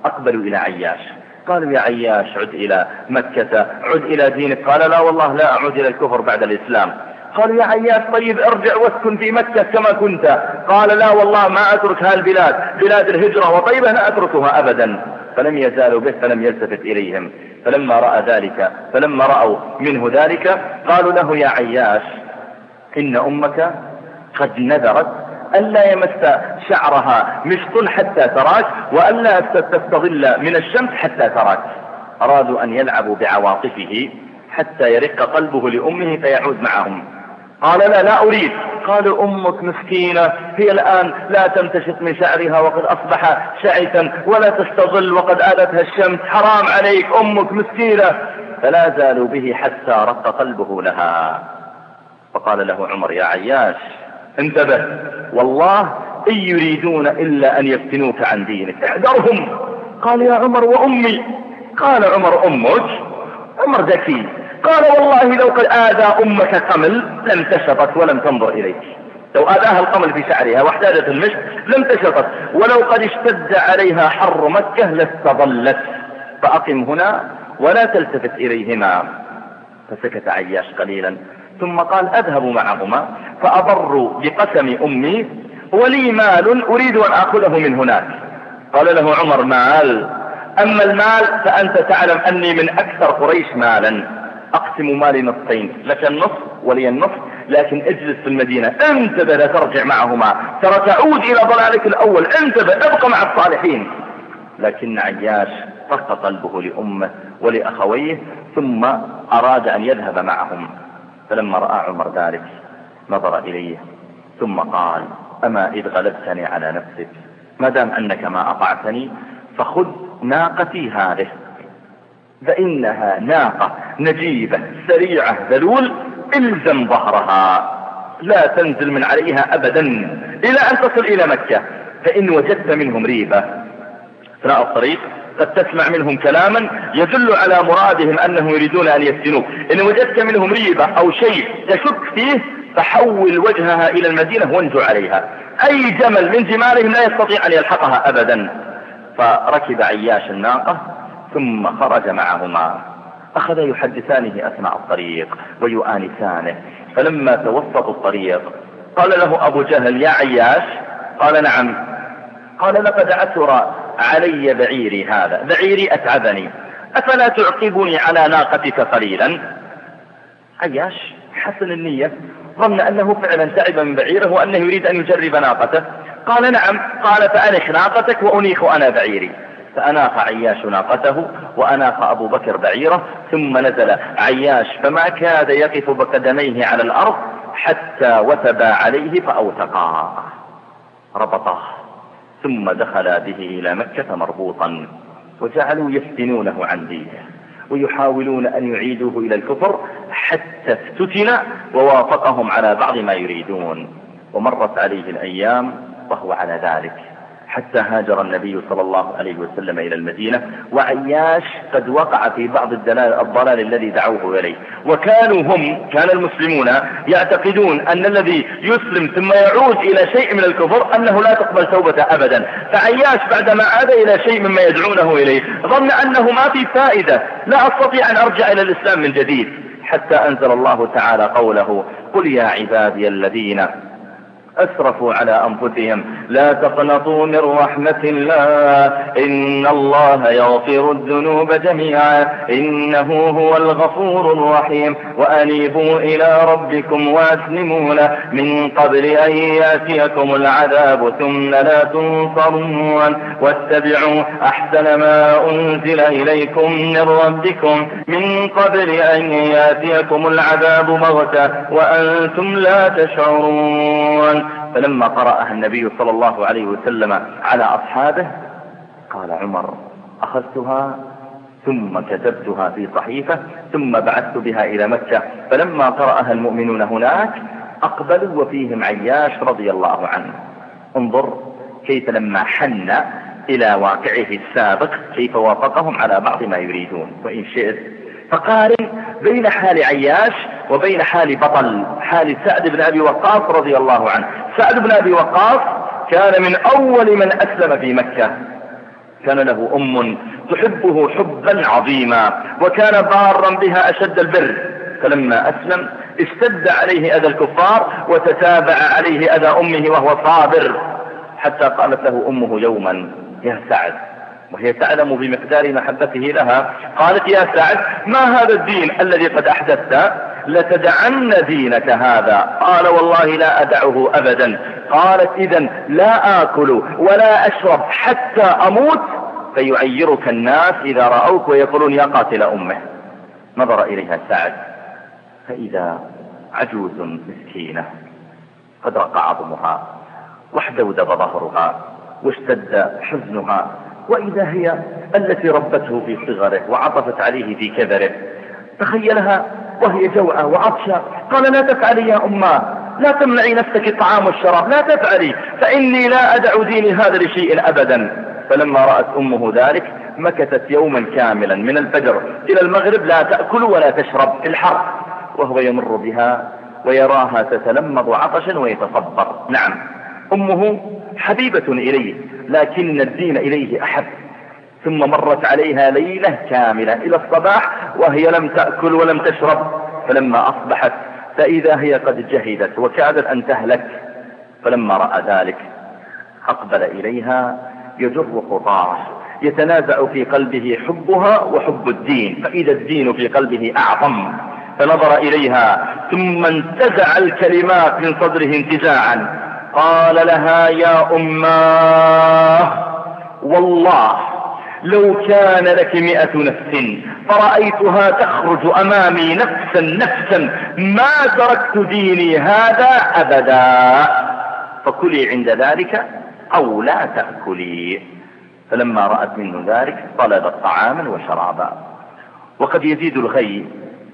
أقبلوا إلى عياش. قالوا يا عياش عد إلى مكة عد إلى دينك. قال لا والله لا أعود إلى الكفر بعد الإسلام. قالوا يا عياش طيب ارجع واسكن في مكة كما كنت. قال لا والله ما أترك هالبلاد بلاد الهجرة وطيبة لا أتركها أبدا. فلم يزالوا به فلم يلتفت إليهم. فلما رأى ذلك فلما رأوا منه ذلك قالوا له يا عياش إن أمك قد نذرت ألا يمس شعرها مشط حتى تراك وألا تستظل من الشمس حتى تراك. أرادوا أن يلعبوا بعواطفه حتى يرق قلبه لأمه فيعود معهم. قال لا لا أريد. قالوا أمك مسكينة هي الآن لا تمتشط من شعرها وقد أصبح شعثا ولا تستظل وقد آلتها الشمس. حرام عليك أمك مسكينة. فلا زالوا به حتى رق قلبه لها. فقال له عمر يا عياش انتبه. والله إن يريدون إلا أن يفتنوك عن دينك. احذرهم. قال يا عمر وأمي. قال عمر أمك. عمر ذكي. قال والله لو قد آذى أمك قمل لم تشطت ولم تنظر إليك. لو آذاها القمل في شعرها واحتاجت المشط لم تشطت ولو قد اشتد عليها حر مكة لاستظلت. فأقم هنا ولا تلتفت إليهما. فسكت عياش قليلا. ثم قال أذهب معهما فأضر بقسم أمي ولي مال أريد أن أخذه من هناك. قال له عمر مال أما المال فأنت تعلم أني من أكثر قريش مالا. أقسم مالي نصفين لك النصف ولي النصف لكن اجلس في المدينة انتبه لا ترجع معهما. ترى تعود إلى ضلالك الأول انتبه أبقى مع الصالحين. لكن عياش طق قلبه لأمه ولأخويه ثم أراد أن يذهب معهم. فلما رأى عمر ذلك نظر إليه ثم قال أما إذ غلبتني على نفسك ما دام أنك ما أطعتني فخذ ناقتي هذه فإنها ناقة نجيبة سريعة ذلول إلزم ظهرها لا تنزل من عليها أبدا إلى أن تصل إلى مكة فإن وجدت منهم ريبة. أثناء الطريق. قد تسمع منهم كلاما يدل على مرادهم أنهم يريدون أن يفتنوك. إن وجدت منهم ريبة أو شيء تشك فيه فحول وجهها إلى المدينة وانجو عليها. أي جمل من جمالهم لا يستطيع أن يلحقها أبدا. فركب عياش الناقة ثم خرج معهما. أخذ يحدثانه أثناء الطريق ويؤانسانه. فلما توسطوا الطريق قال له أبو جهل يا عياش. قال نعم. قال لقد أثر علي بعيري هذا. بعيري أتعبني. أفلا تعقبني على ناقتك قليلا؟ عياش حسن النية. ظن أنه فعلا تعب من بعيره وأنه يريد أن يجرب ناقته. قال نعم. قال فأنخ ناقتك وأنيخ أنا بعيري. فأناخ عياش ناقته وأناخ أبو بكر بعيره. ثم نزل عياش فما كاد يقف بقدميه على الأرض حتى وثبا عليه فأوثقاه ربطاه ثم دخل به إلى مكة مربوطا وجعلوا يفتنونه عن دينه ويحاولون أن يعيدوه إلى الكفر حتى افتتن ووافقهم على بعض ما يريدون. ومرت عليه الأيام وهو على ذلك. حتى هاجر النبي صلى الله عليه وسلم إلى المدينة وعياش قد وقع في بعض الضلال الذي دعوه إليه. وكانوا هم كان المسلمون يعتقدون أن الذي يسلم ثم يعود إلى شيء من الكفر أنه لا تقبل توبة أبدا. فعياش بعدما عاد إلى شيء مما يدعونه إليه. ظن أنه ما في فائدة. لا أستطيع أن أرجع إلى الإسلام من جديد. حتى أنزل الله تعالى قوله قل يا عبادي الذين أسرفوا على أنفسهم. لا تقنطوا من رحمة الله. إن الله يغفر الذنوب جميعا. إنه هو الغفور الرحيم. وأنيبوا إلى ربكم وأسلموا له. من قبل أن يأتيكم العذاب ثم لا تنصرون. واتبعوا أحسن ما أنزل إليكم من ربكم. من قبل أن يأتيكم العذاب بغتة وأنتم لا تشعرون. فلما قرأها النبي صلى الله عليه وسلم على أصحابه قال عمر أخذتها ثم كتبتها في صحيفة ثم بعثت بها إلى مكة. فلما قرأها المؤمنون هناك أقبلوا وفيهم عياش رضي الله عنه. انظر كيف لما حن إلى واقعه السابق كيف وافقهم على بعض ما يريدون. وإن شئت فقارن بين حال عياش وبين حال بطل حال سعد بن أبي وقاص رضي الله عنه. سعد بن أبي وقاص كان من أول من أسلم في مكة. كان له أم تحبه حبا عظيما وكان بارا بها أشد البر. فلما أسلم اشتد عليه أذى الكفار وتتابع عليه أذى أمه وهو صابر. حتى قالت له أمه يوما يا سعد وهي تعلم بمقدار محبته لها. قالت يا سعد ما هذا الدين الذي قد أحدثت؟ لتدعن دينك هذا. قال والله لا أدعه أبدا. قالت إذا لا آكل ولا أشرب حتى أموت. فيعيرك الناس إذا رأوك ويقولون يا قاتل أمه. نظر إليها سعد. فإذا عجوز مسكينة قد رق عظمها واحدودب ظهرها واشتد حزنها. وإذا هي التي ربته في صغره وعطفت عليه في كبره. تخيلها وهي جوعة وعطشة. قال لا تفعلي يا أماه لا تمنعي نفسك الطعام والشراب لا تفعلي. فإني لا أدع ديني هذا لشيء أبدا. فلما رأت أمه ذلك مكثت يوما كاملا من الفجر إلى المغرب لا تأكل ولا تشرب في الحر. وهو يمر بها ويراها تتلمض عطشا ويتصبر نعم. أمه حبيبة إليه لكن الدين إليه أحب. ثم مرت عليها ليلة كاملة إلى الصباح وهي لم تأكل ولم تشرب. فلما أصبحت فإذا هي قد جهدت وكادت أن تهلك فلما رأى ذلك أقبل إليها يجر خطاه يتنازع في قلبه حبها وحب الدين. فإذا الدين في قلبه أعظم فنظر إليها ثم انتزع الكلمات من صدره انتزاعا. قال لها يا أماه والله لو كان لك مئة نفس فرأيتها تخرج أمامي نفسا نفسا ما تركت ديني هذا أبدا. فكلي عند ذلك أو لا تأكلي. فلما رأت منه ذلك طلبت طعاما وشرابا. وقد يزيد الغي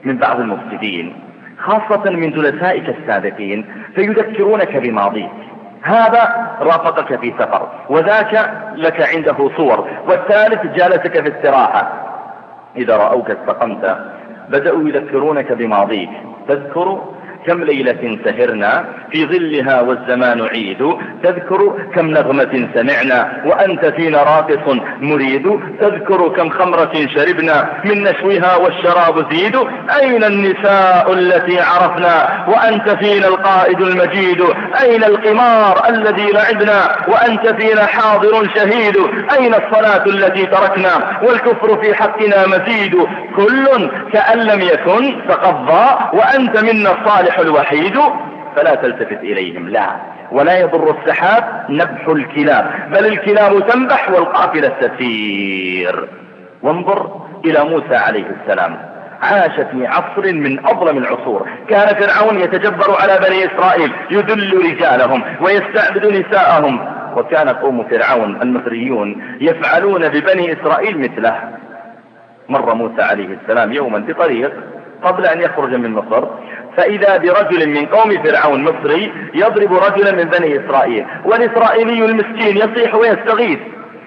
من بعض المفسدين خاصة من جلسائك السابقين فيذكرونك بماضيك. هذا رافقك في سفر وذاك لك عنده صور والثالث جالسك في استراحة. إذا رأوك استقمت بدأوا يذكرونك بماضيك. تذكر كم ليلة سهرنا؟ في ظلها والزمان عيد. تذكر كم نغمة سمعنا وأنت فينا راقص مريد. تذكر كم خمرة شربنا من نشوها والشراب زيد. أين النساء التي عرفنا وأنت فينا القائد المجيد؟ أين القمار الذي لعبنا وأنت فينا حاضر شهيد؟ أين الصلاة التي تركنا والكفر في حقنا مزيد؟ كل كأن لم يكن تقضى وأنت منا الصالح الوحيد. فلا تلتفت إليهم لا. ولا يضر السحاب نبح الكلاب بل الكلاب تنبح والقافلة تسير وانظر إلى موسى عليه السلام. عاش في عصر من أظلم العصور. كان فرعون يتجبر على بني إسرائيل يذل رجالهم ويستعبد نساءهم. وكان قوم فرعون المصريون يفعلون ببني إسرائيل مثله. مر موسى عليه السلام يوما بطريق قبل أن يخرج من مصر. فإذا برجل من قوم فرعون مصري يضرب رجلا من بني إسرائيل والإسرائيلي المسكين يصيح ويستغيث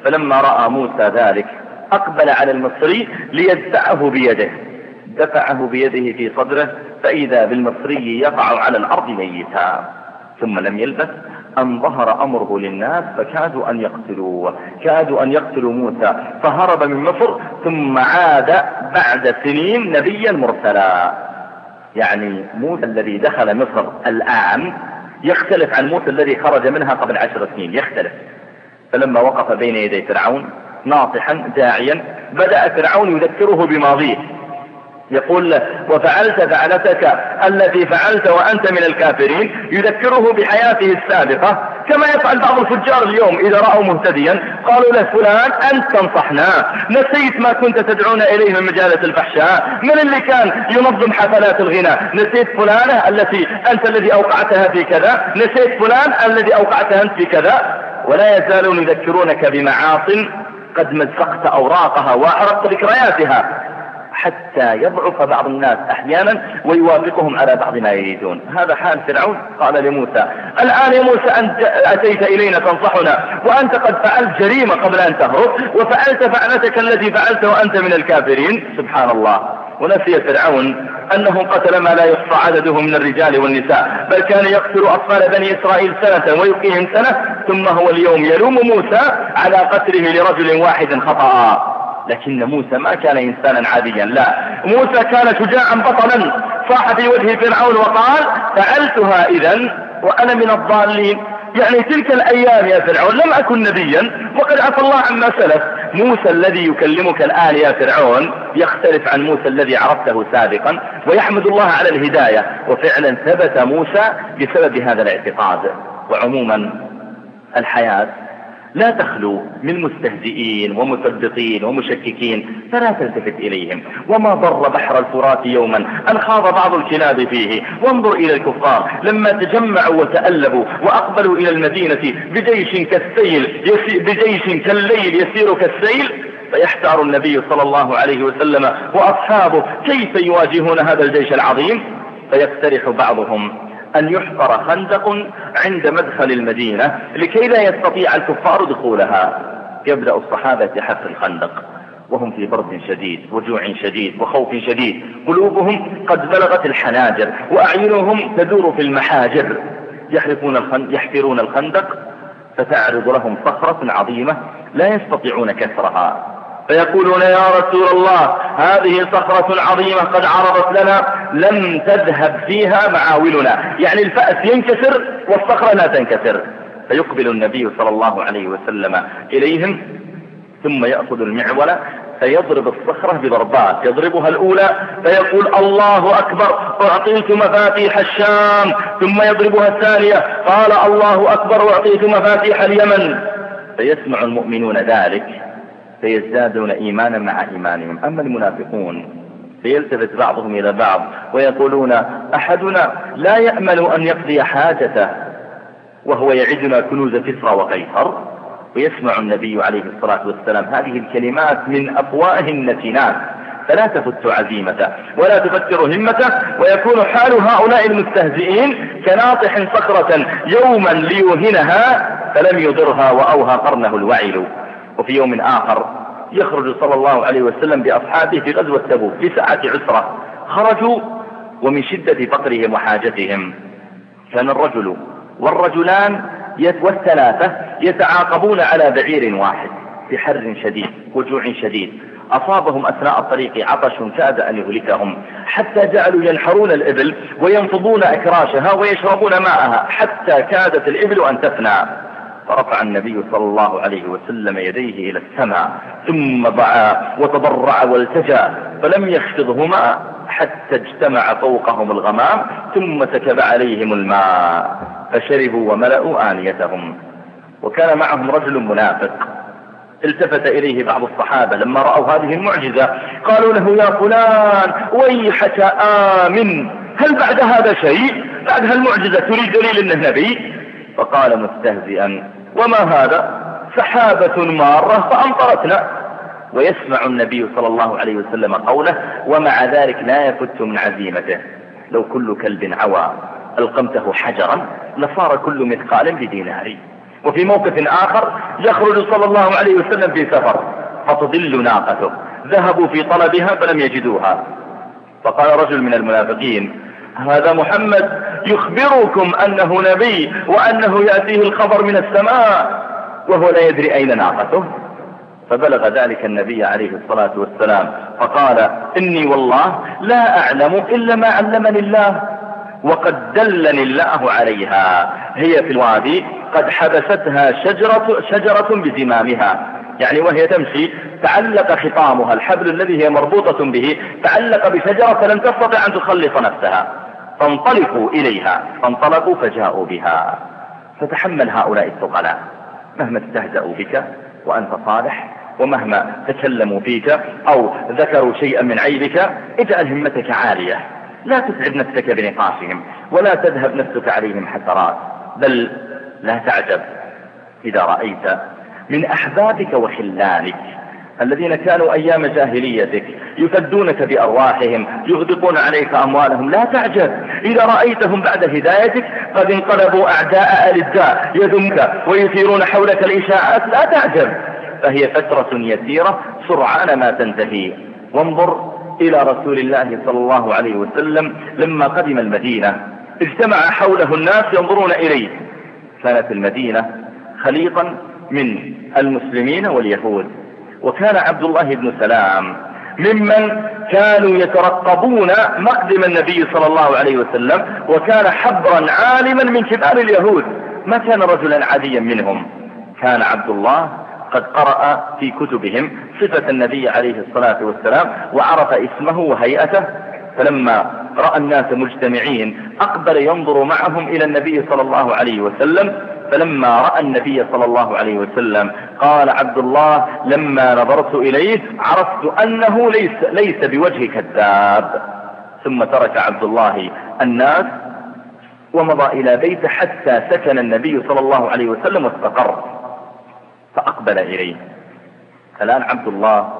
فلما رأى موسى ذلك أقبل على المصري ليدفعه بيده. دفعه بيده في صدره فإذا بالمصري يقع على الأرض ميتا. ثم لم يلبث أن ظهر أمره للناس فكادوا أن يقتلوه كادوا أن يقتلوا موسى فهرب من مصر ثم عاد بعد سنين نبيا مرسلا. يعني موسى الذي دخل مصر الآن يختلف عن موسى الذي خرج منها قبل عشر سنين يختلف. فلما وقف بين يدي فرعون ناصحا داعيا بدأ فرعون يذكره بماضيه. يقول له وفعلت فعلتك التي فعلت وأنت من الكافرين. يذكره بحياته السابقة كما يفعل بعض الفجار اليوم إذا رأوا مهتديا. قالوا له فلان أنت تنصحنا نسيت ما كنت تدعون إليه من مجالة الفحشاء من اللي كان ينظم حفلات الغناء؟ نسيت فلانة التي أنت الذي أوقعتها في كذا نسيت فلان الذي أوقعتها أنت في كذا. ولا يزالون يذكرونك بمعاص قد مزقت أوراقها وأحرقت ذكرياتها. حتى يضعف بعض الناس أحيانا ويوافقهم على بعض ما يريدون. هذا حال فرعون؟ قال لموسى الآن يا موسى أنت أتيت إلينا تنصحنا وأنت قد فعلت جريمة قبل أن تهرب وفعلت فعلتك التي فعلت وأنت من الكافرين. سبحان الله. ونسي فرعون أنه قتل ما لا يحصى عدده من الرجال والنساء بل كان يقتل أطفال بني إسرائيل سنة ويبقيهم سنة ثم هو اليوم يلوم موسى على قتله لرجل واحد خطأ. لكن موسى ما كان إنسانا عاديا لا. موسى كان شجاعا بطلا صاح في وجه فرعون وقال فعلتها إذا وأنا من الضالين. يعني تلك الأيام يا فرعون لم أكن نبيا وقد عفى الله عما سلف. موسى الذي يكلمك الآن يا فرعون يختلف عن موسى الذي عرفته سابقا ويحمد الله على الهداية. وفعلا ثبت موسى بسبب هذا الاعتقاد. وعموما الحياة لا تخلو من مستهزئين ومثبطين ومشككين فلا تلتفت إليهم. وما ضر بحر الفرات يوما أن خاض بعض الكلاب فيه. وانظر إلى الكفار لما تجمعوا وتألبوا وأقبلوا إلى المدينة بجيش كالسيل بجيش كالليل يسير كالسيل فيحتار النبي صلى الله عليه وسلم وأصحابه كيف يواجهون هذا الجيش العظيم؟ فيقترح بعضهم أن يحفر خندق عند مدخل المدينة لكي لا يستطيع الكفار دخولها. يبدأ الصحابة حفر الخندق وهم في برد شديد وجوع شديد وخوف شديد. قلوبهم قد بلغت الحناجر وأعينهم تدور في المحاجر. يحرفون الخندق يحفرون الخندق فتعرض لهم صخرة عظيمة لا يستطيعون كسرها. فيقولون يا رسول الله هذه صخرة عظيمة قد عرضت لنا لم تذهب فيها معاولنا يعني الفأس ينكسر والصخرة لا تنكسر. فيقبل النبي صلى الله عليه وسلم إليهم ثم يأخذ المعولة فيضرب الصخرة بضربات. يضربها الأولى فيقول الله أكبر أعطيت مفاتيح الشام. ثم يضربها الثانية قال الله أكبر أعطيت مفاتيح اليمن. فيسمع المؤمنون ذلك. فيزدادون إيمانا مع إيمانهم. أما المنافقون فيلتفت بعضهم إلى بعض ويقولون أحدنا لا يأمل أن يقضي حاجته وهو يعدنا كنوز كسرى وقيصر. ويسمع النبي عليه الصلاة والسلام هذه الكلمات من أفواه النتنات فلا تفت عزيمته ولا تفكر همته ويكون حال هؤلاء المستهزئين كناطح صخرة يوما ليوهنها فلم يضرها وأوهى قرنه الوعل وفي يوم آخر يخرج صلى الله عليه وسلم بأصحابه في غزوة تبوك في ساعة عسرة. خرجوا ومن شدة فقرهم وحاجتهم. كان الرجل والرجلان والثلاثة يتعاقبون على بعير واحد في حر شديد وجوع شديد. أصابهم أثناء الطريق عطش كاد أن يهلكهم. حتى جعلوا ينحرون الإبل وينفضون أكراشها ويشربون ماءها حتى كادت الإبل أن تفنى. فرفع النبي صلى الله عليه وسلم يديه إلى السماء ثم ضعا وتضرع والتجا فلم يخفضهما حتى اجتمع فوقهم الغمام ثم سكب عليهم الماء فشربوا وملأوا آنيتهم. وكان معهم رجل منافق. التفت إليه بعض الصحابة لما رأوا هذه المعجزة قالوا له يا فلان ويحك آمن هل بعد هذا شيء؟ بعد هالمعجزة تريد دليل إنه نبي؟ فقال مستهزئا وما هذا؟ سحابة مارة فأمطرتنا. ويسمع النبي صلى الله عليه وسلم قوله ومع ذلك لا يفت من عزيمته. لو كل كلب عوى ألقمته حجرا لصار كل مثقال بدينار. وفي موقف آخر يخرج صلى الله عليه وسلم في سفر فتضل ناقته ذهبوا في طلبها فلم يجدوها. فقال رجل من المنافقين هذا محمد يخبركم أنه نبي وأنه يأتيه الخبر من السماء وهو لا يدري أين ناقته. فبلغ ذلك النبي عليه الصلاة والسلام فقال إني والله لا أعلم إلا ما علمني الله وقد دلني الله عليها. هي في الوادي قد حبستها شجرة, شجرة بزمامها. يعني وهي تمشي تعلق خطامها. الحبل الذي هي مربوطة به تعلق بشجرة فلم تستطع أن تخلص نفسها. فانطلقوا إليها فانطلقوا فجاءوا بها. فتحمل هؤلاء الثقلاء مهما استهزأوا بك وأنت صالح ومهما تكلموا فيك أو ذكروا شيئا من عيبك اجعل همتك عالية. لا تتعب نفسك بنقاشهم ولا تذهب نفسك عليهم حسرات بل لا تعجب إذا رأيت من أحبابك وخلانك. الذين كانوا أيام جاهليتك يفدونك بأرواحهم يغدقون عليك أموالهم. لا تعجب. إذا رأيتهم بعد هدايتك قد انقلبوا أعداء الداء يذمك ويثيرون حولك الإشاعات. لا تعجب. فهي فترة يسيرة. سرعان ما تنتهي. وانظر إلى رسول الله صلى الله عليه وسلم لما قدم المدينة. اجتمع حوله الناس ينظرون إليه. كانت المدينة خليطا من المسلمين واليهود. وكان عبد الله بن سلام ممن كانوا يترقبون مقدم النبي صلى الله عليه وسلم وكان حبرا عالما من كبار اليهود. ما كان رجلا عاديا منهم؟ كان عبد الله قد قرأ في كتبهم صفة النبي عليه الصلاة والسلام وعرف اسمه وهيئته. فلما رأى الناس مجتمعين أقبل ينظر معهم إلى النبي صلى الله عليه وسلم فلما رأى النبي صلى الله عليه وسلم قال عبد الله لما نظرت إليه عرفت أنه ليس, ليس بوجه كذاب ثم ترك عبد الله الناس ومضى إلى بيته حتى سكن النبي صلى الله عليه وسلم واستقر فأقبل إليه. الآن عبد الله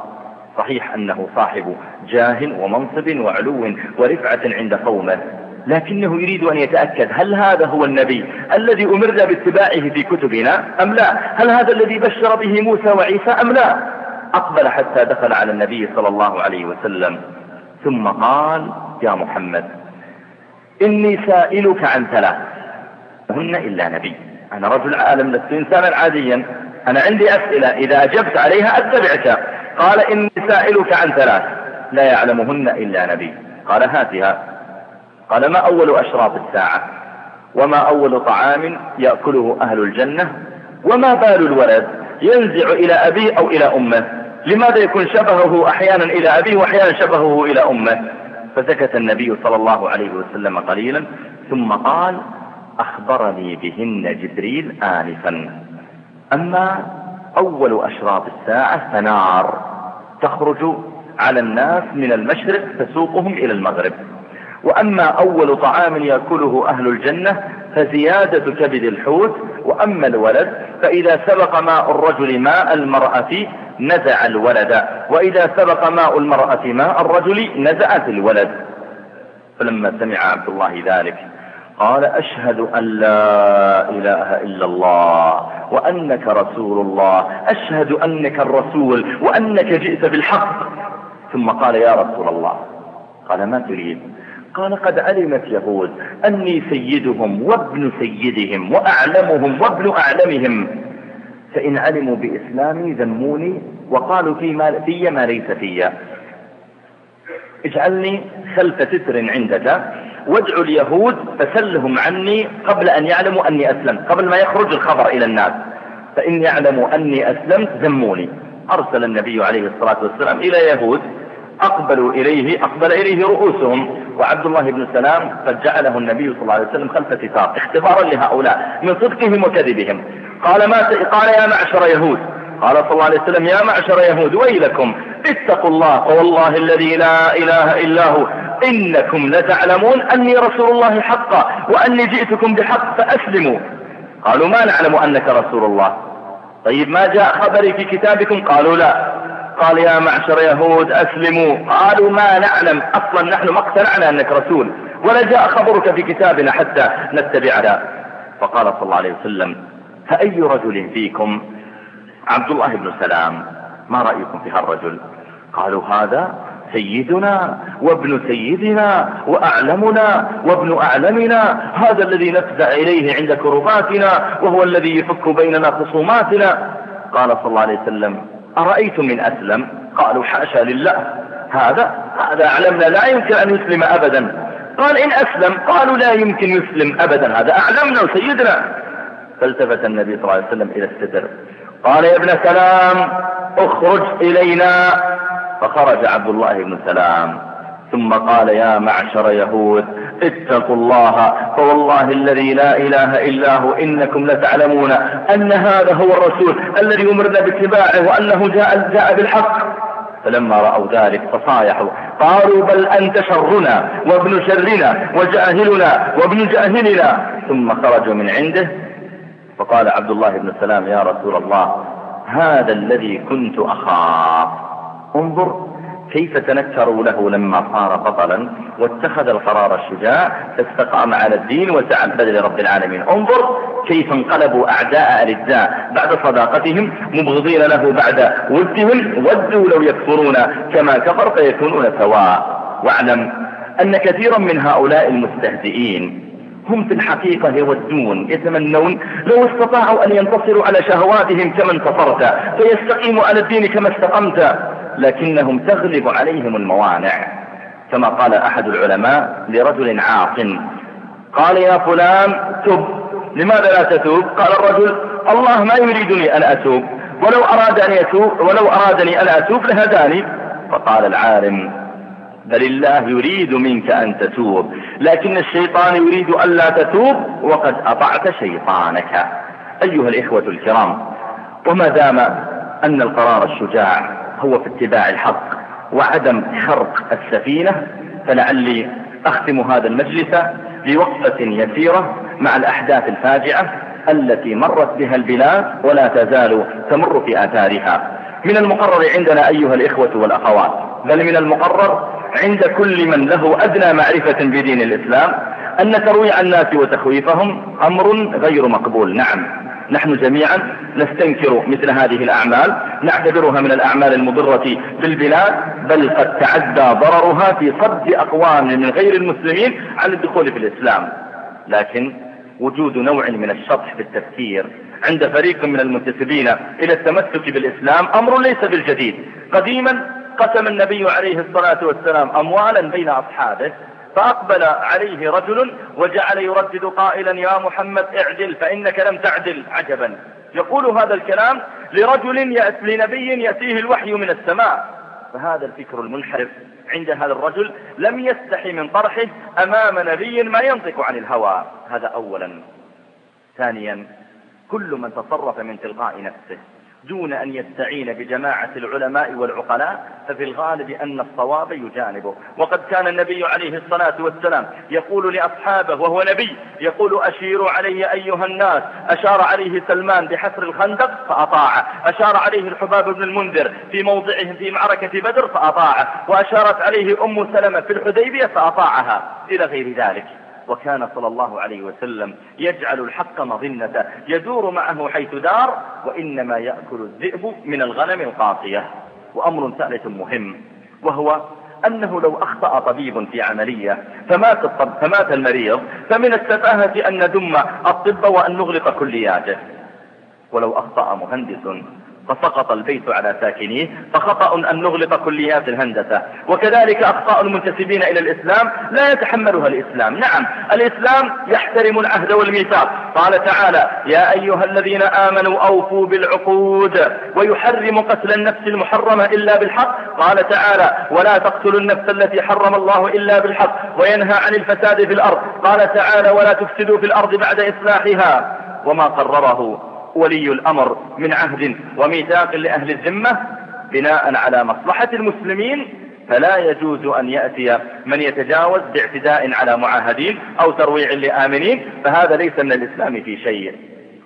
صحيح أنه صاحب جاه ومنصب وعلو ورفعة عند قومه. لكنه يريد أن يتأكد هل هذا هو النبي الذي أمرنا باتباعه في كتبنا أم لا؟ هل هذا الذي بشر به موسى وعيسى أم لا؟ أقبل حتى دخل على النبي صلى الله عليه وسلم ثم قال يا محمد إني سائلك عن ثلاث هن إلا نبي. أنا رجل عالم لست إنسانا عاديا. أنا عندي أسئلة إذا أجبت عليها أتبعك. قال إني سائلك عن ثلاث لا يعلمهن إلا نبي. قال هاتها. قال ما أول أشراط الساعة؟ وما أول طعام يأكله أهل الجنة؟ وما بال الولد ينزع إلى أبيه أو إلى أمه؟ لماذا يكون شبهه أحيانا إلى أبيه وأحيانا شبهه إلى أمه؟ فسكت النبي صلى الله عليه وسلم قليلا ثم قال أخبرني بهن جبريل آنفا. أما أول أشراط الساعة فنار تخرج على الناس من المشرق تسوقهم إلى المغرب. وأما أول طعام يأكله أهل الجنة فزيادة كبد الحوت وأما الولد فإذا سبق ماء الرجل ماء المرأة نزع الولد وإذا سبق ماء المرأة ماء الرجل نزعت الولد. فلما سمع عبد الله ذلك قال أشهد أن لا إله إلا الله وأنك رسول الله أشهد أنك الرسول وأنك جئت بالحق. ثم قال يا رسول الله. قال ما تريد؟ قال قد علمت يهود أني سيدهم وابن سيدهم وأعلمهم وابن أعلمهم. فإن علموا بإسلامي ذموني وقالوا في ما, في ما ليس في اجعلني خلف ستر عندك وادعوا اليهود فسلهم عني قبل أن يعلموا أني أسلمت قبل ما يخرج الخبر إلى الناس. فإن يعلموا أني أسلمت ذموني. أرسل النبي عليه الصلاة والسلام إلى يهود أقبلوا إليه أقبل إليه رؤوسهم. وعبد الله بن سلام قد جعله النبي صلى الله عليه وسلم خلف ستار اختبارا لهؤلاء من صدقهم وكذبهم. قال ما قال يا معشر يهود. قال صلى الله عليه وسلم يا معشر يهود ويلكم. اتقوا الله فوالله الذي لا إله إلا هو. إنكم لتعلمون أني رسول الله حقا وأني جئتكم بحق فأسلموا. قالوا ما نعلم أنك رسول الله. طيب ما جاء خبري في كتابكم؟ قالوا لا. قال يا معشر يهود أسلموا. قالوا ما نعلم. أصلا نحن ما اقتنعنا أنك رسول ولا جاء خبرك في كتابنا حتى نتبعنا فقال صلى الله عليه وسلم فأي رجل فيكم؟ عبد الله بن سلام ما رأيكم في هالرجل؟ قالوا هذا سيدنا وابن سيدنا وأعلمنا وابن أعلمنا هذا الذي نفزع إليه عند كرباتنا وهو الذي يفك بيننا خصوماتنا. قال صلى الله عليه وسلم أرأيتم من أسلم؟ قالوا حاشا لله. هذا؟ هذا أعلمنا لا يمكن أن يسلم أبدا. قال إن أسلم قالوا لا يمكن يسلم أبدا. هذا أعلمنا وسيدنا فالتفت النبي صلى الله عليه وسلم إلى الستر. قال يا ابن سلام اخرج إلينا. فخرج عبد الله بن سلام. ثم قال يا معشر يهود اتقوا الله فوالله الذي لا إله إلا هو إنكم لتعلمون أن هذا هو الرسول الذي أمرنا باتباعه وأنه جاء, جاء بالحق. فلما رأوا ذلك فصايحوا قالوا بل أنت شرنا وابن شرنا وجاهلنا وابن جاهلنا. ثم خرجوا من عنده. فقال عبد الله بن سلام يا رسول الله هذا الذي كنت أخاف. انظر كيف تنكروا له لما صار بطلا واتخذ القرار الشجاع؟ فاستقام على الدين وسعى البدل رب العالمين. انظر كيف انقلبوا أعداء الإجزاء بعد صداقتهم مبغضين له بعد ودهم. ودوا لو يكفرون كما كفر فيكونون سواء. واعلم أن كثيرا من هؤلاء المستهزئين هم في الحقيقة يودون يتمنون لو استطاعوا أن ينتصروا على شهواتهم كما انتصرت فيستقيموا على الدين كما استقمت. لكنهم تغلب عليهم الموانع كما قال أحد العلماء لرجل عاق. قال يا فلان تب. لماذا لا تتوب؟ قال الرجل الله ما يريدني أن أتوب. ولو أراد أن يتوب ولو أرادني أن أتوب لهداني. فقال العالم بل الله يريد منك أن تتوب لكن الشيطان يريد ألا تتوب وقد أطعت شيطانك. أيها الإخوة الكرام وما دام أن القرار الشجاع هو في اتباع الحق وعدم حرق السفينة فلعلي أختم هذا المجلس بوقفة يسيرة مع الأحداث الفاجعة التي مرت بها البلاد ولا تزال تمر في آثارها. من المقرر عندنا أيها الإخوة والأخوات بل من المقرر عند كل من له أدنى معرفة بدين الإسلام أن ترويع الناس وتخويفهم أمر غير مقبول. نعم. نحن جميعا نستنكر مثل هذه الأعمال نعتبرها من الأعمال المضرة بالبلاد بل قد تعدى ضررها في صد أقوام من غير المسلمين عن الدخول في الإسلام. لكن وجود نوع من الشطح في التفكير عند فريق من المنتسبين إلى التمسك بالإسلام أمر ليس بالجديد. قديما قسم النبي عليه الصلاة والسلام أموالا بين أصحابه فأقبل عليه رجل وجعل يردد قائلا يا محمد اعدل فإنك لم تعدل عجبا. يقول هذا الكلام لرجل لنبي يأتيه الوحي من السماء. فهذا الفكر المنحرف عند هذا الرجل لم يستحي من طرحه أمام نبي ما ينطق عن الهوى. هذا أولا. ثانيا كل من تصرف من تلقاء نفسه. دون أن يستعين بجماعة العلماء والعقلاء ففي الغالب أن الصواب يجانبه. وقد كان النبي عليه الصلاة والسلام يقول لأصحابه وهو نبي يقول أشيروا علي أيها الناس. أشار عليه سلمان بحفر الخندق فأطاعه أشار عليه الحباب بن المنذر في موضعهم في معركة بدر فأطاعه وأشارت عليه أم سلمة في الحديبية فأطاعها. إلى غير ذلك. وكان صلى الله عليه وسلم يجعل الحق مظنة يدور معه حيث دار وإنما يأكل الذئب من الغنم القاطية. وأمر ثالث مهم وهو أنه لو أخطأ طبيب في عملية فمات, الطب فمات المريض فمن السفاهة أن ندم الطب وأن نغلق كلياته. ولو أخطأ مهندس فسقط البيت على ساكنيه فخطأ أن نغلق كليات الهندسة. وكذلك أخطاء المنتسبين إلى الإسلام لا يتحملها الإسلام. نعم الإسلام يحترم العهد والميثاق. قال تعالى يا أيها الذين آمنوا أوفوا بالعقود ويحرم قتل النفس المحرمة إلا بالحق. قال تعالى ولا تقتلوا النفس التي حرم الله إلا بالحق وينهى عن الفساد في الأرض. قال تعالى ولا تفسدوا في الأرض بعد إصلاحها. وما قرره. ولي الأمر من عهد وميثاق لأهل الذمة بناء على مصلحة المسلمين فلا يجوز أن يأتي من يتجاوز باعتداء على معاهدين أو ترويع لآمنين فهذا ليس من الإسلام في شيء.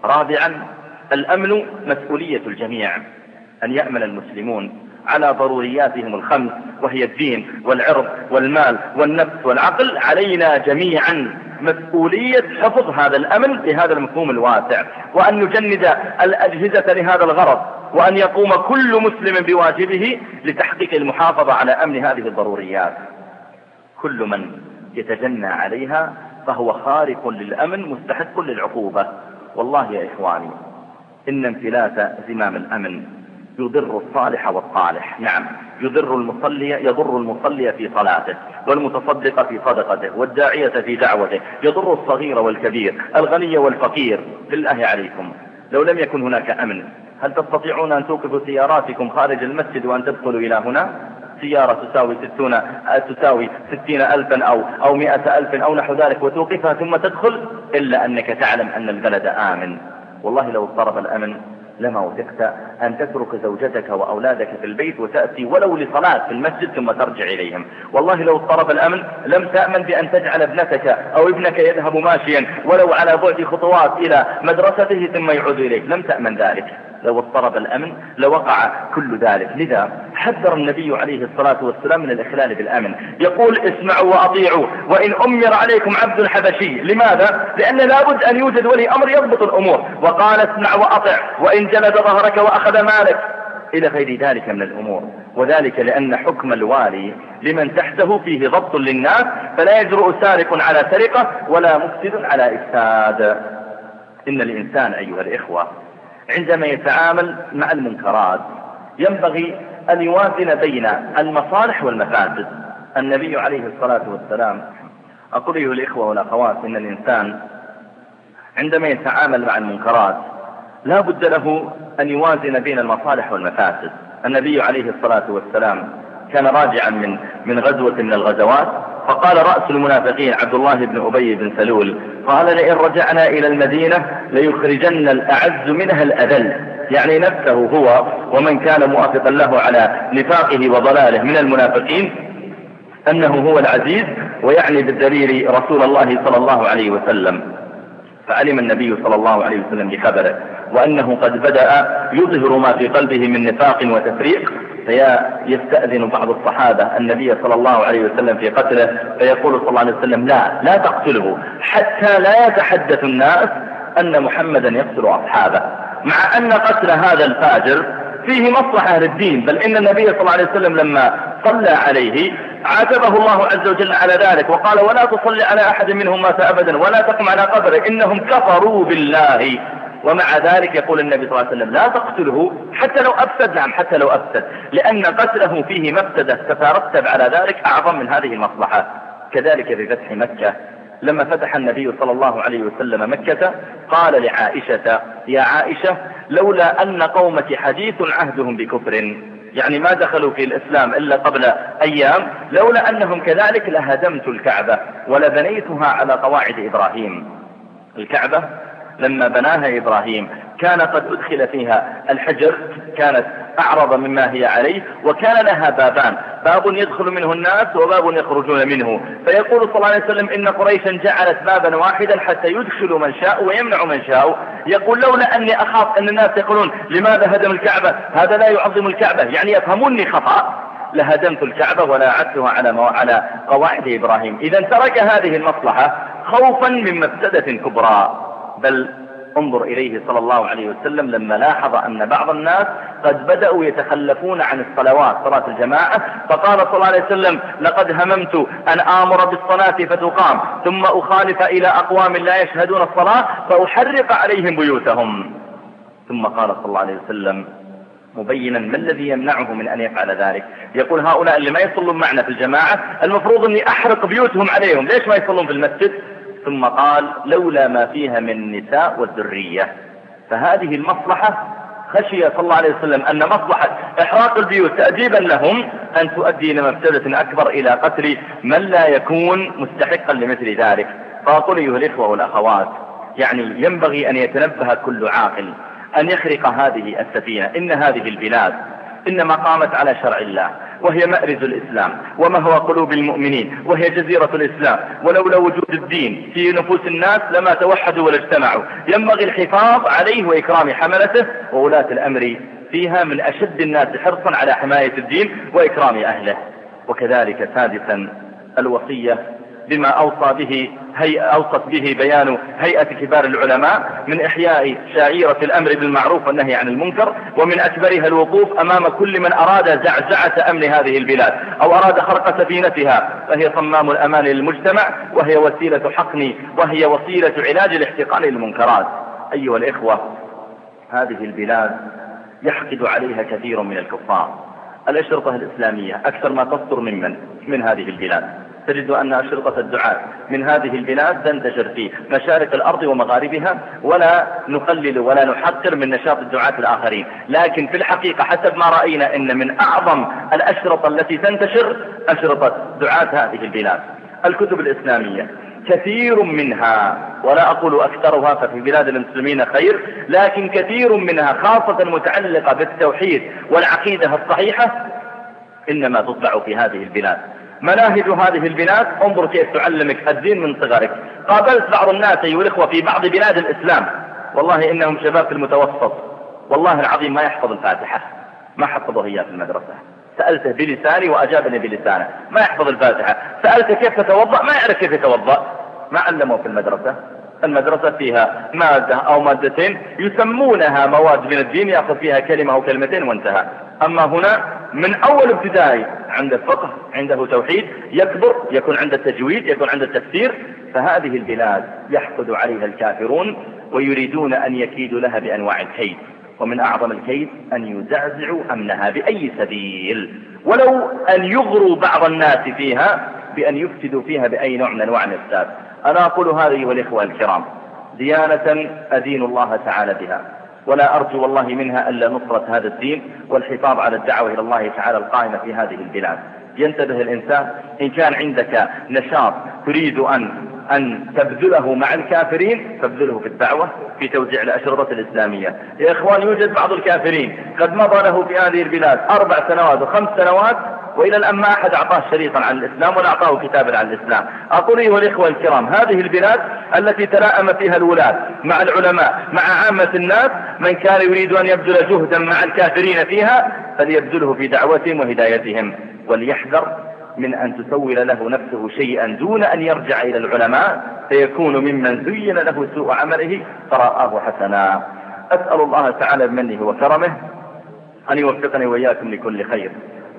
رابعا الأمن مسؤولية الجميع أن يأمن المسلمون. على ضرورياتهم الخمس وهي الدين والعرض والمال والنفس والعقل علينا جميعا مسؤولية حفظ هذا الأمن بهذا المفهوم الواسع وأن نجند الأجهزة لهذا الغرض وأن يقوم كل مسلم بواجبه لتحقيق المحافظة على أمن هذه الضروريات. كل من يتجنى عليها فهو خارق للأمن مستحق للعقوبة. والله يا إخواني إن انفلات زمام الأمن يضر الصالح والصالح. نعم. يضر المصلي يضر المصلي في صلاته والمتصدق في صدقته والداعية في دعوته يضر الصغير والكبير الغني والفقير. بالله عليكم. لو لم يكن هناك أمن هل تستطيعون أن توقفوا سياراتكم خارج المسجد وأن تدخلوا إلى هنا؟ سيارة تساوي ستون تساوي ستين ألفا أو, أو مئة ألف أو نحو ذلك وتوقفها ثم تدخل إلا أنك تعلم أن البلد آمن. والله لو اضطرب الأمن لما وثقت أن تترك زوجتك وأولادك في البيت وتأتي ولو لصلاة في المسجد ثم ترجع إليهم. والله لو اضطرب الأمن لم تأمن بأن تجعل ابنتك أو ابنك يذهب ماشيا ولو على بعد خطوات إلى مدرسته ثم يعود إليك. لم تأمن ذلك. لو اضطرب الأمن لوقع كل ذلك. لذا حذر النبي عليه الصلاة والسلام من الإخلال بالأمن. يقول اسمعوا وأطيعوا وإن أمر عليكم عبد حبشي. لماذا؟ لأن لابد أن يوجد ولي أمر يضبط الأمور. وقال اسمع وأطع وإن جلد ظهرك وأخذ مالك. إلى غير ذلك من الأمور. وذلك لأن حكم الوالي لمن تحته فيه ضبط للناس فلا يجرؤ سارق على سرقة ولا مفسد على إفساد. إن الإنسان أيها الإخوة عندما يتعامل مع المنكرات ينبغي أن يوازن بين المصالح والمفاسد. النبي عليه الصلاة والسلام أقول أيها الإخوة والأخوات إن الإنسان عندما يتعامل مع المنكرات لا بد له أن يوازن بين المصالح والمفاسد. النبي عليه الصلاة والسلام كان راجعا من من غزوة من الغزوات فقال رأس المنافقين عبد الله بن أبي بن سلول قال لئن رجعنا إلى المدينة ليخرجن الأعز منها الأذل يعني نفسه هو ومن كان موافقا له على نفاقه وضلاله من المنافقين أنه هو العزيز ويعني بالدليل رسول الله صلى الله عليه وسلم. فعلم النبي صلى الله عليه وسلم بخبره وأنه قد بدأ يظهر ما في قلبه من نفاق وتفريق فيستأذن بعض الصحابة النبي صلى الله عليه وسلم في قتله فيقول صلى الله عليه وسلم لا لا تقتله حتى لا يتحدث الناس أن محمدا يقتل أصحابه. مع أن قتل هذا الفاجر فيه مصلحة للدين بل إن النبي صلى الله عليه وسلم لما صلى عليه عاتبه الله عز وجل على ذلك وقال ولا تصلي على أحد منهم مات أبدا ولا تقم على قبره إنهم كفروا بالله. ومع ذلك يقول النبي صلى الله عليه وسلم لا تقتله حتى لو أفسد نعم حتى لو أفسد لأن قتله فيه مفسدة تترتب على ذلك أعظم من هذه المصلحة. كذلك في فتح مكة لما فتح النبي صلى الله عليه وسلم مكة قال لعائشة يا عائشة لولا أن قومك حديث عهدهم بكفر. يعني ما دخلوا في الإسلام إلا قبل أيام لولا أنهم كذلك لهدمت الكعبة ولبنيتها على قواعد إبراهيم. الكعبة لما بناها إبراهيم كان قد أدخل فيها. الحجر كانت أعرض مما هي عليه وكان لها بابان. باب يدخل منه الناس وباب يخرجون منه. فيقول صلى الله عليه وسلم إن قريشا جعلت بابا واحدا حتى يدخل من شاء ويمنع من شاء. يقول لولا أني أخاف أن الناس يقولون لماذا هدم الكعبة؟ هذا لا يعظم الكعبة. يعني يفهموني خطأ. لهدمت الكعبة ولا أعدتها على على قواعد إبراهيم. إذا ترك هذه المصلحة خوفا من مفسدة كبرى. بل انظر إليه صلى الله عليه وسلم لما لاحظ أن بعض الناس قد بدأوا يتخلفون عن الصلوات صلاة الجماعة فقال صلى الله عليه وسلم لقد هممت أن آمر بالصلاة فتقام ثم أخالف إلى أقوام لا يشهدون الصلاة فأحرق عليهم بيوتهم. ثم قال صلى الله عليه وسلم مبينا ما الذي يمنعه من أن يفعل ذلك؟ يقول هؤلاء اللي ما يصلون معنا في الجماعة المفروض أني أحرق بيوتهم عليهم ليش ما يصلون في المسجد؟ ثم قال لولا ما فيها من النساء والذرية. فهذه المصلحة خشي صلى الله عليه وسلم أن مصلحة إحراق البيوت تأديبا لهم أن تؤدي إلى مفسدة أكبر إلى قتل من لا يكون مستحقا لمثل ذلك. فأقول أيها الإخوة والأخوات يعني ينبغي أن يتنبه كل عاقل أن يخرق هذه السفينة. إن هذه البلاد إنما قامت على شرع الله. وهي مأرز الإسلام ومهوى قلوب المؤمنين وهي جزيرة الإسلام. ولولا وجود الدين في نفوس الناس لما توحدوا ولا اجتمعوا. ينبغي الحفاظ عليه وإكرام حملته وولاة الأمر فيها من أشد الناس حرصا على حماية الدين وإكرام أهله. وكذلك سادسا الوصية بما أوصى به هي أوصت به بيان هيئة كبار العلماء من إحياء شعيرة الأمر بالمعروف والنهي عن المنكر ومن أكبرها الوقوف أمام كل من أراد زعزعة أمن هذه البلاد أو أراد خرق سفينتها فهي صمام الأمان للمجتمع وهي وسيلة حقن وهي وسيلة علاج الاحتقان للمنكرات. أيها الإخوة هذه البلاد يحقد عليها كثير من الكفار. الأشرطة الإسلامية أكثر ما تصدر ممن؟ من هذه البلاد. تجد أن أشرطة الدعاة من هذه البلاد تنتشر في مشارق الأرض ومغاربها ولا نقلل ولا نحقر من نشاط الدعاة الآخرين. لكن في الحقيقة حسب ما رأينا أن من أعظم الأشرطة التي تنتشر أشرطة دعاة هذه البلاد. الكتب الإسلامية كثير منها ولا أقول أكثرها ففي بلاد المسلمين خير لكن كثير منها خاصة متعلقة بالتوحيد والعقيدة الصحيحة إنما تطبع في هذه البلاد. مناهج هذه البلاد انظر كيف تعلمك الدين من صغرك. قابلت بعض الناس أيها الإخوة في بعض بلاد الإسلام. والله إنهم شباب في المتوسط. والله العظيم ما يحفظ الفاتحة. ما حفظه هي في المدرسة. سألته بلساني وأجابني بلسانه. ما يحفظ الفاتحة. سألته كيف تتوضأ؟ ما يعرف كيف يتوضأ. ما علمه في المدرسة. المدرسة فيها مادة أو مادتين يسمونها مواد من الدين يأخذ فيها كلمة أو كلمتين وانتهى. أما هنا من أول ابتدائي عنده فقه عنده توحيد يكبر يكون عنده تجويد يكون عنده تفسير فهذه البلاد يحقد عليها الكافرون ويريدون أن يكيدوا لها بأنواع الكيد. ومن أعظم الكيد أن يزعزعوا أمنها بأي سبيل. ولو أن يغروا بعض الناس فيها بأن يفسدوا فيها بأي نوع من أنواع الإفساد أنا أقول هذه والإخوة الكرام ديانة أدين الله تعالى بها ولا أرجو والله منها ألا نصرة هذا الدين والحفاظ على الدعوة إلى الله تعالى القائمة في هذه البلاد. ينتبه الإنسان إن كان عندك نشاط تريد أن أن تبذله مع الكافرين فابذله في الدعوة في توزيع الأشرطة الإسلامية. يا إخوان يوجد بعض الكافرين قد مضى له في هذه البلاد أربع سنوات وخمس سنوات وإلى الآن ما أحد أعطاه شريطا عن الإسلام ولا أعطاه كتابا عن الإسلام. أقول أيها الإخوة الكرام هذه البلاد التي تلاءم فيها الولاة مع العلماء مع عامة الناس من كان يريد أن يبذل جهدا مع الكافرين فيها فليبذله في دعوتهم وهدايتهم. وليحذر من أن تسول له نفسه شيئا دون أن يرجع إلى العلماء فيكون ممن زين له سوء عمله فرآه حسنا. أسأل الله تعالى بمنه وكرمه أن يوفقني وإياكم لكل خير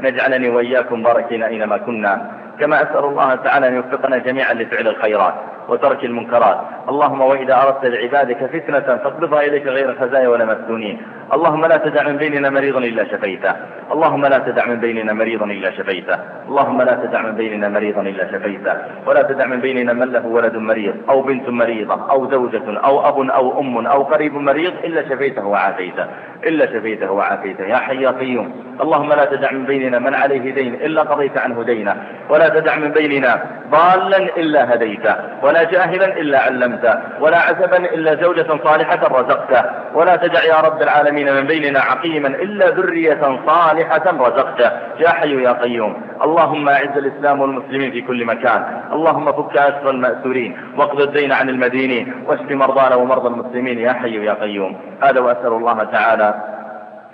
نجعلني وإياكم باركين أينما كنا. كما أسأل الله تعالى أن يوفقنا جميعا لفعل الخيرات. وترك المنكرات. اللهم وإذا أردت لعبادك فتنة فاقبضها إليك غير الخزايا ولا مفتونين اللهم لا تدع من بيننا مريضا إلا شفيته. اللهم لا تدع من بيننا مريضا إلا شفيته. اللهم لا تدع من بيننا مريضا إلا شفيته. ولا تدع من بيننا من له ولد مريض أو بنت مريضة أو زوجة أو أب أو أم أو قريب مريض إلا شفيته وعافيته. إلا شفيته وعافيته. يا حي يا قيوم. اللهم لا تدع من بيننا من عليه دين إلا قضيت عنه دينا ولا تدع من بيننا ضالا إلا هديته. ولا جاهلا إلا علمته ولا عزبا إلا زوجة صالحة رزقته ولا تدع يا رب العالمين من بيننا عقيما إلا ذرية صالحة رزقته. يا حي يا قيوم اللهم أعز الإسلام والمسلمين في كل مكان اللهم فك أسر المأسورين واقض الدين عن المدينين واشف مرضانا ومرضى المسلمين يا حي يا قيوم. هذا وأسأل الله تعالى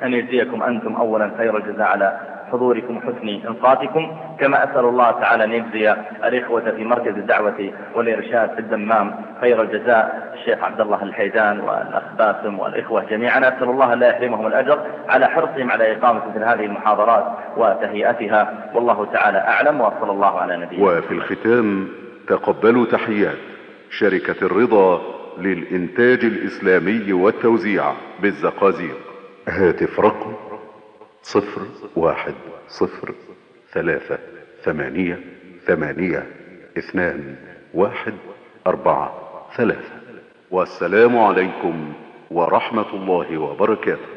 أن يجزيكم أنتم أولا خير الجزاء على حضوركم حسن إنصاتكم كما أسأل الله تعالى أن يجزي الإخوة في مركز الدعوة والإرشاد في الدمام خير الجزاء الشيخ عبد الله الحيدان والأخ باسم والإخوة جميعا. أسأل الله لا يحرمهم الأجر على حرصهم على إقامة مثل هذه المحاضرات وتهيئتها. والله تعالى أعلم وصلى الله على نبينا وفي الختام تقبلوا تحيات شركة الرضا للإنتاج الإسلامي والتوزيع بالزقازيق. هاتف رقم صفر واحد صفر ثلاثة ثمانية ثمانية اثنان واحد أربعة ثلاثة. والسلام عليكم ورحمة الله وبركاته.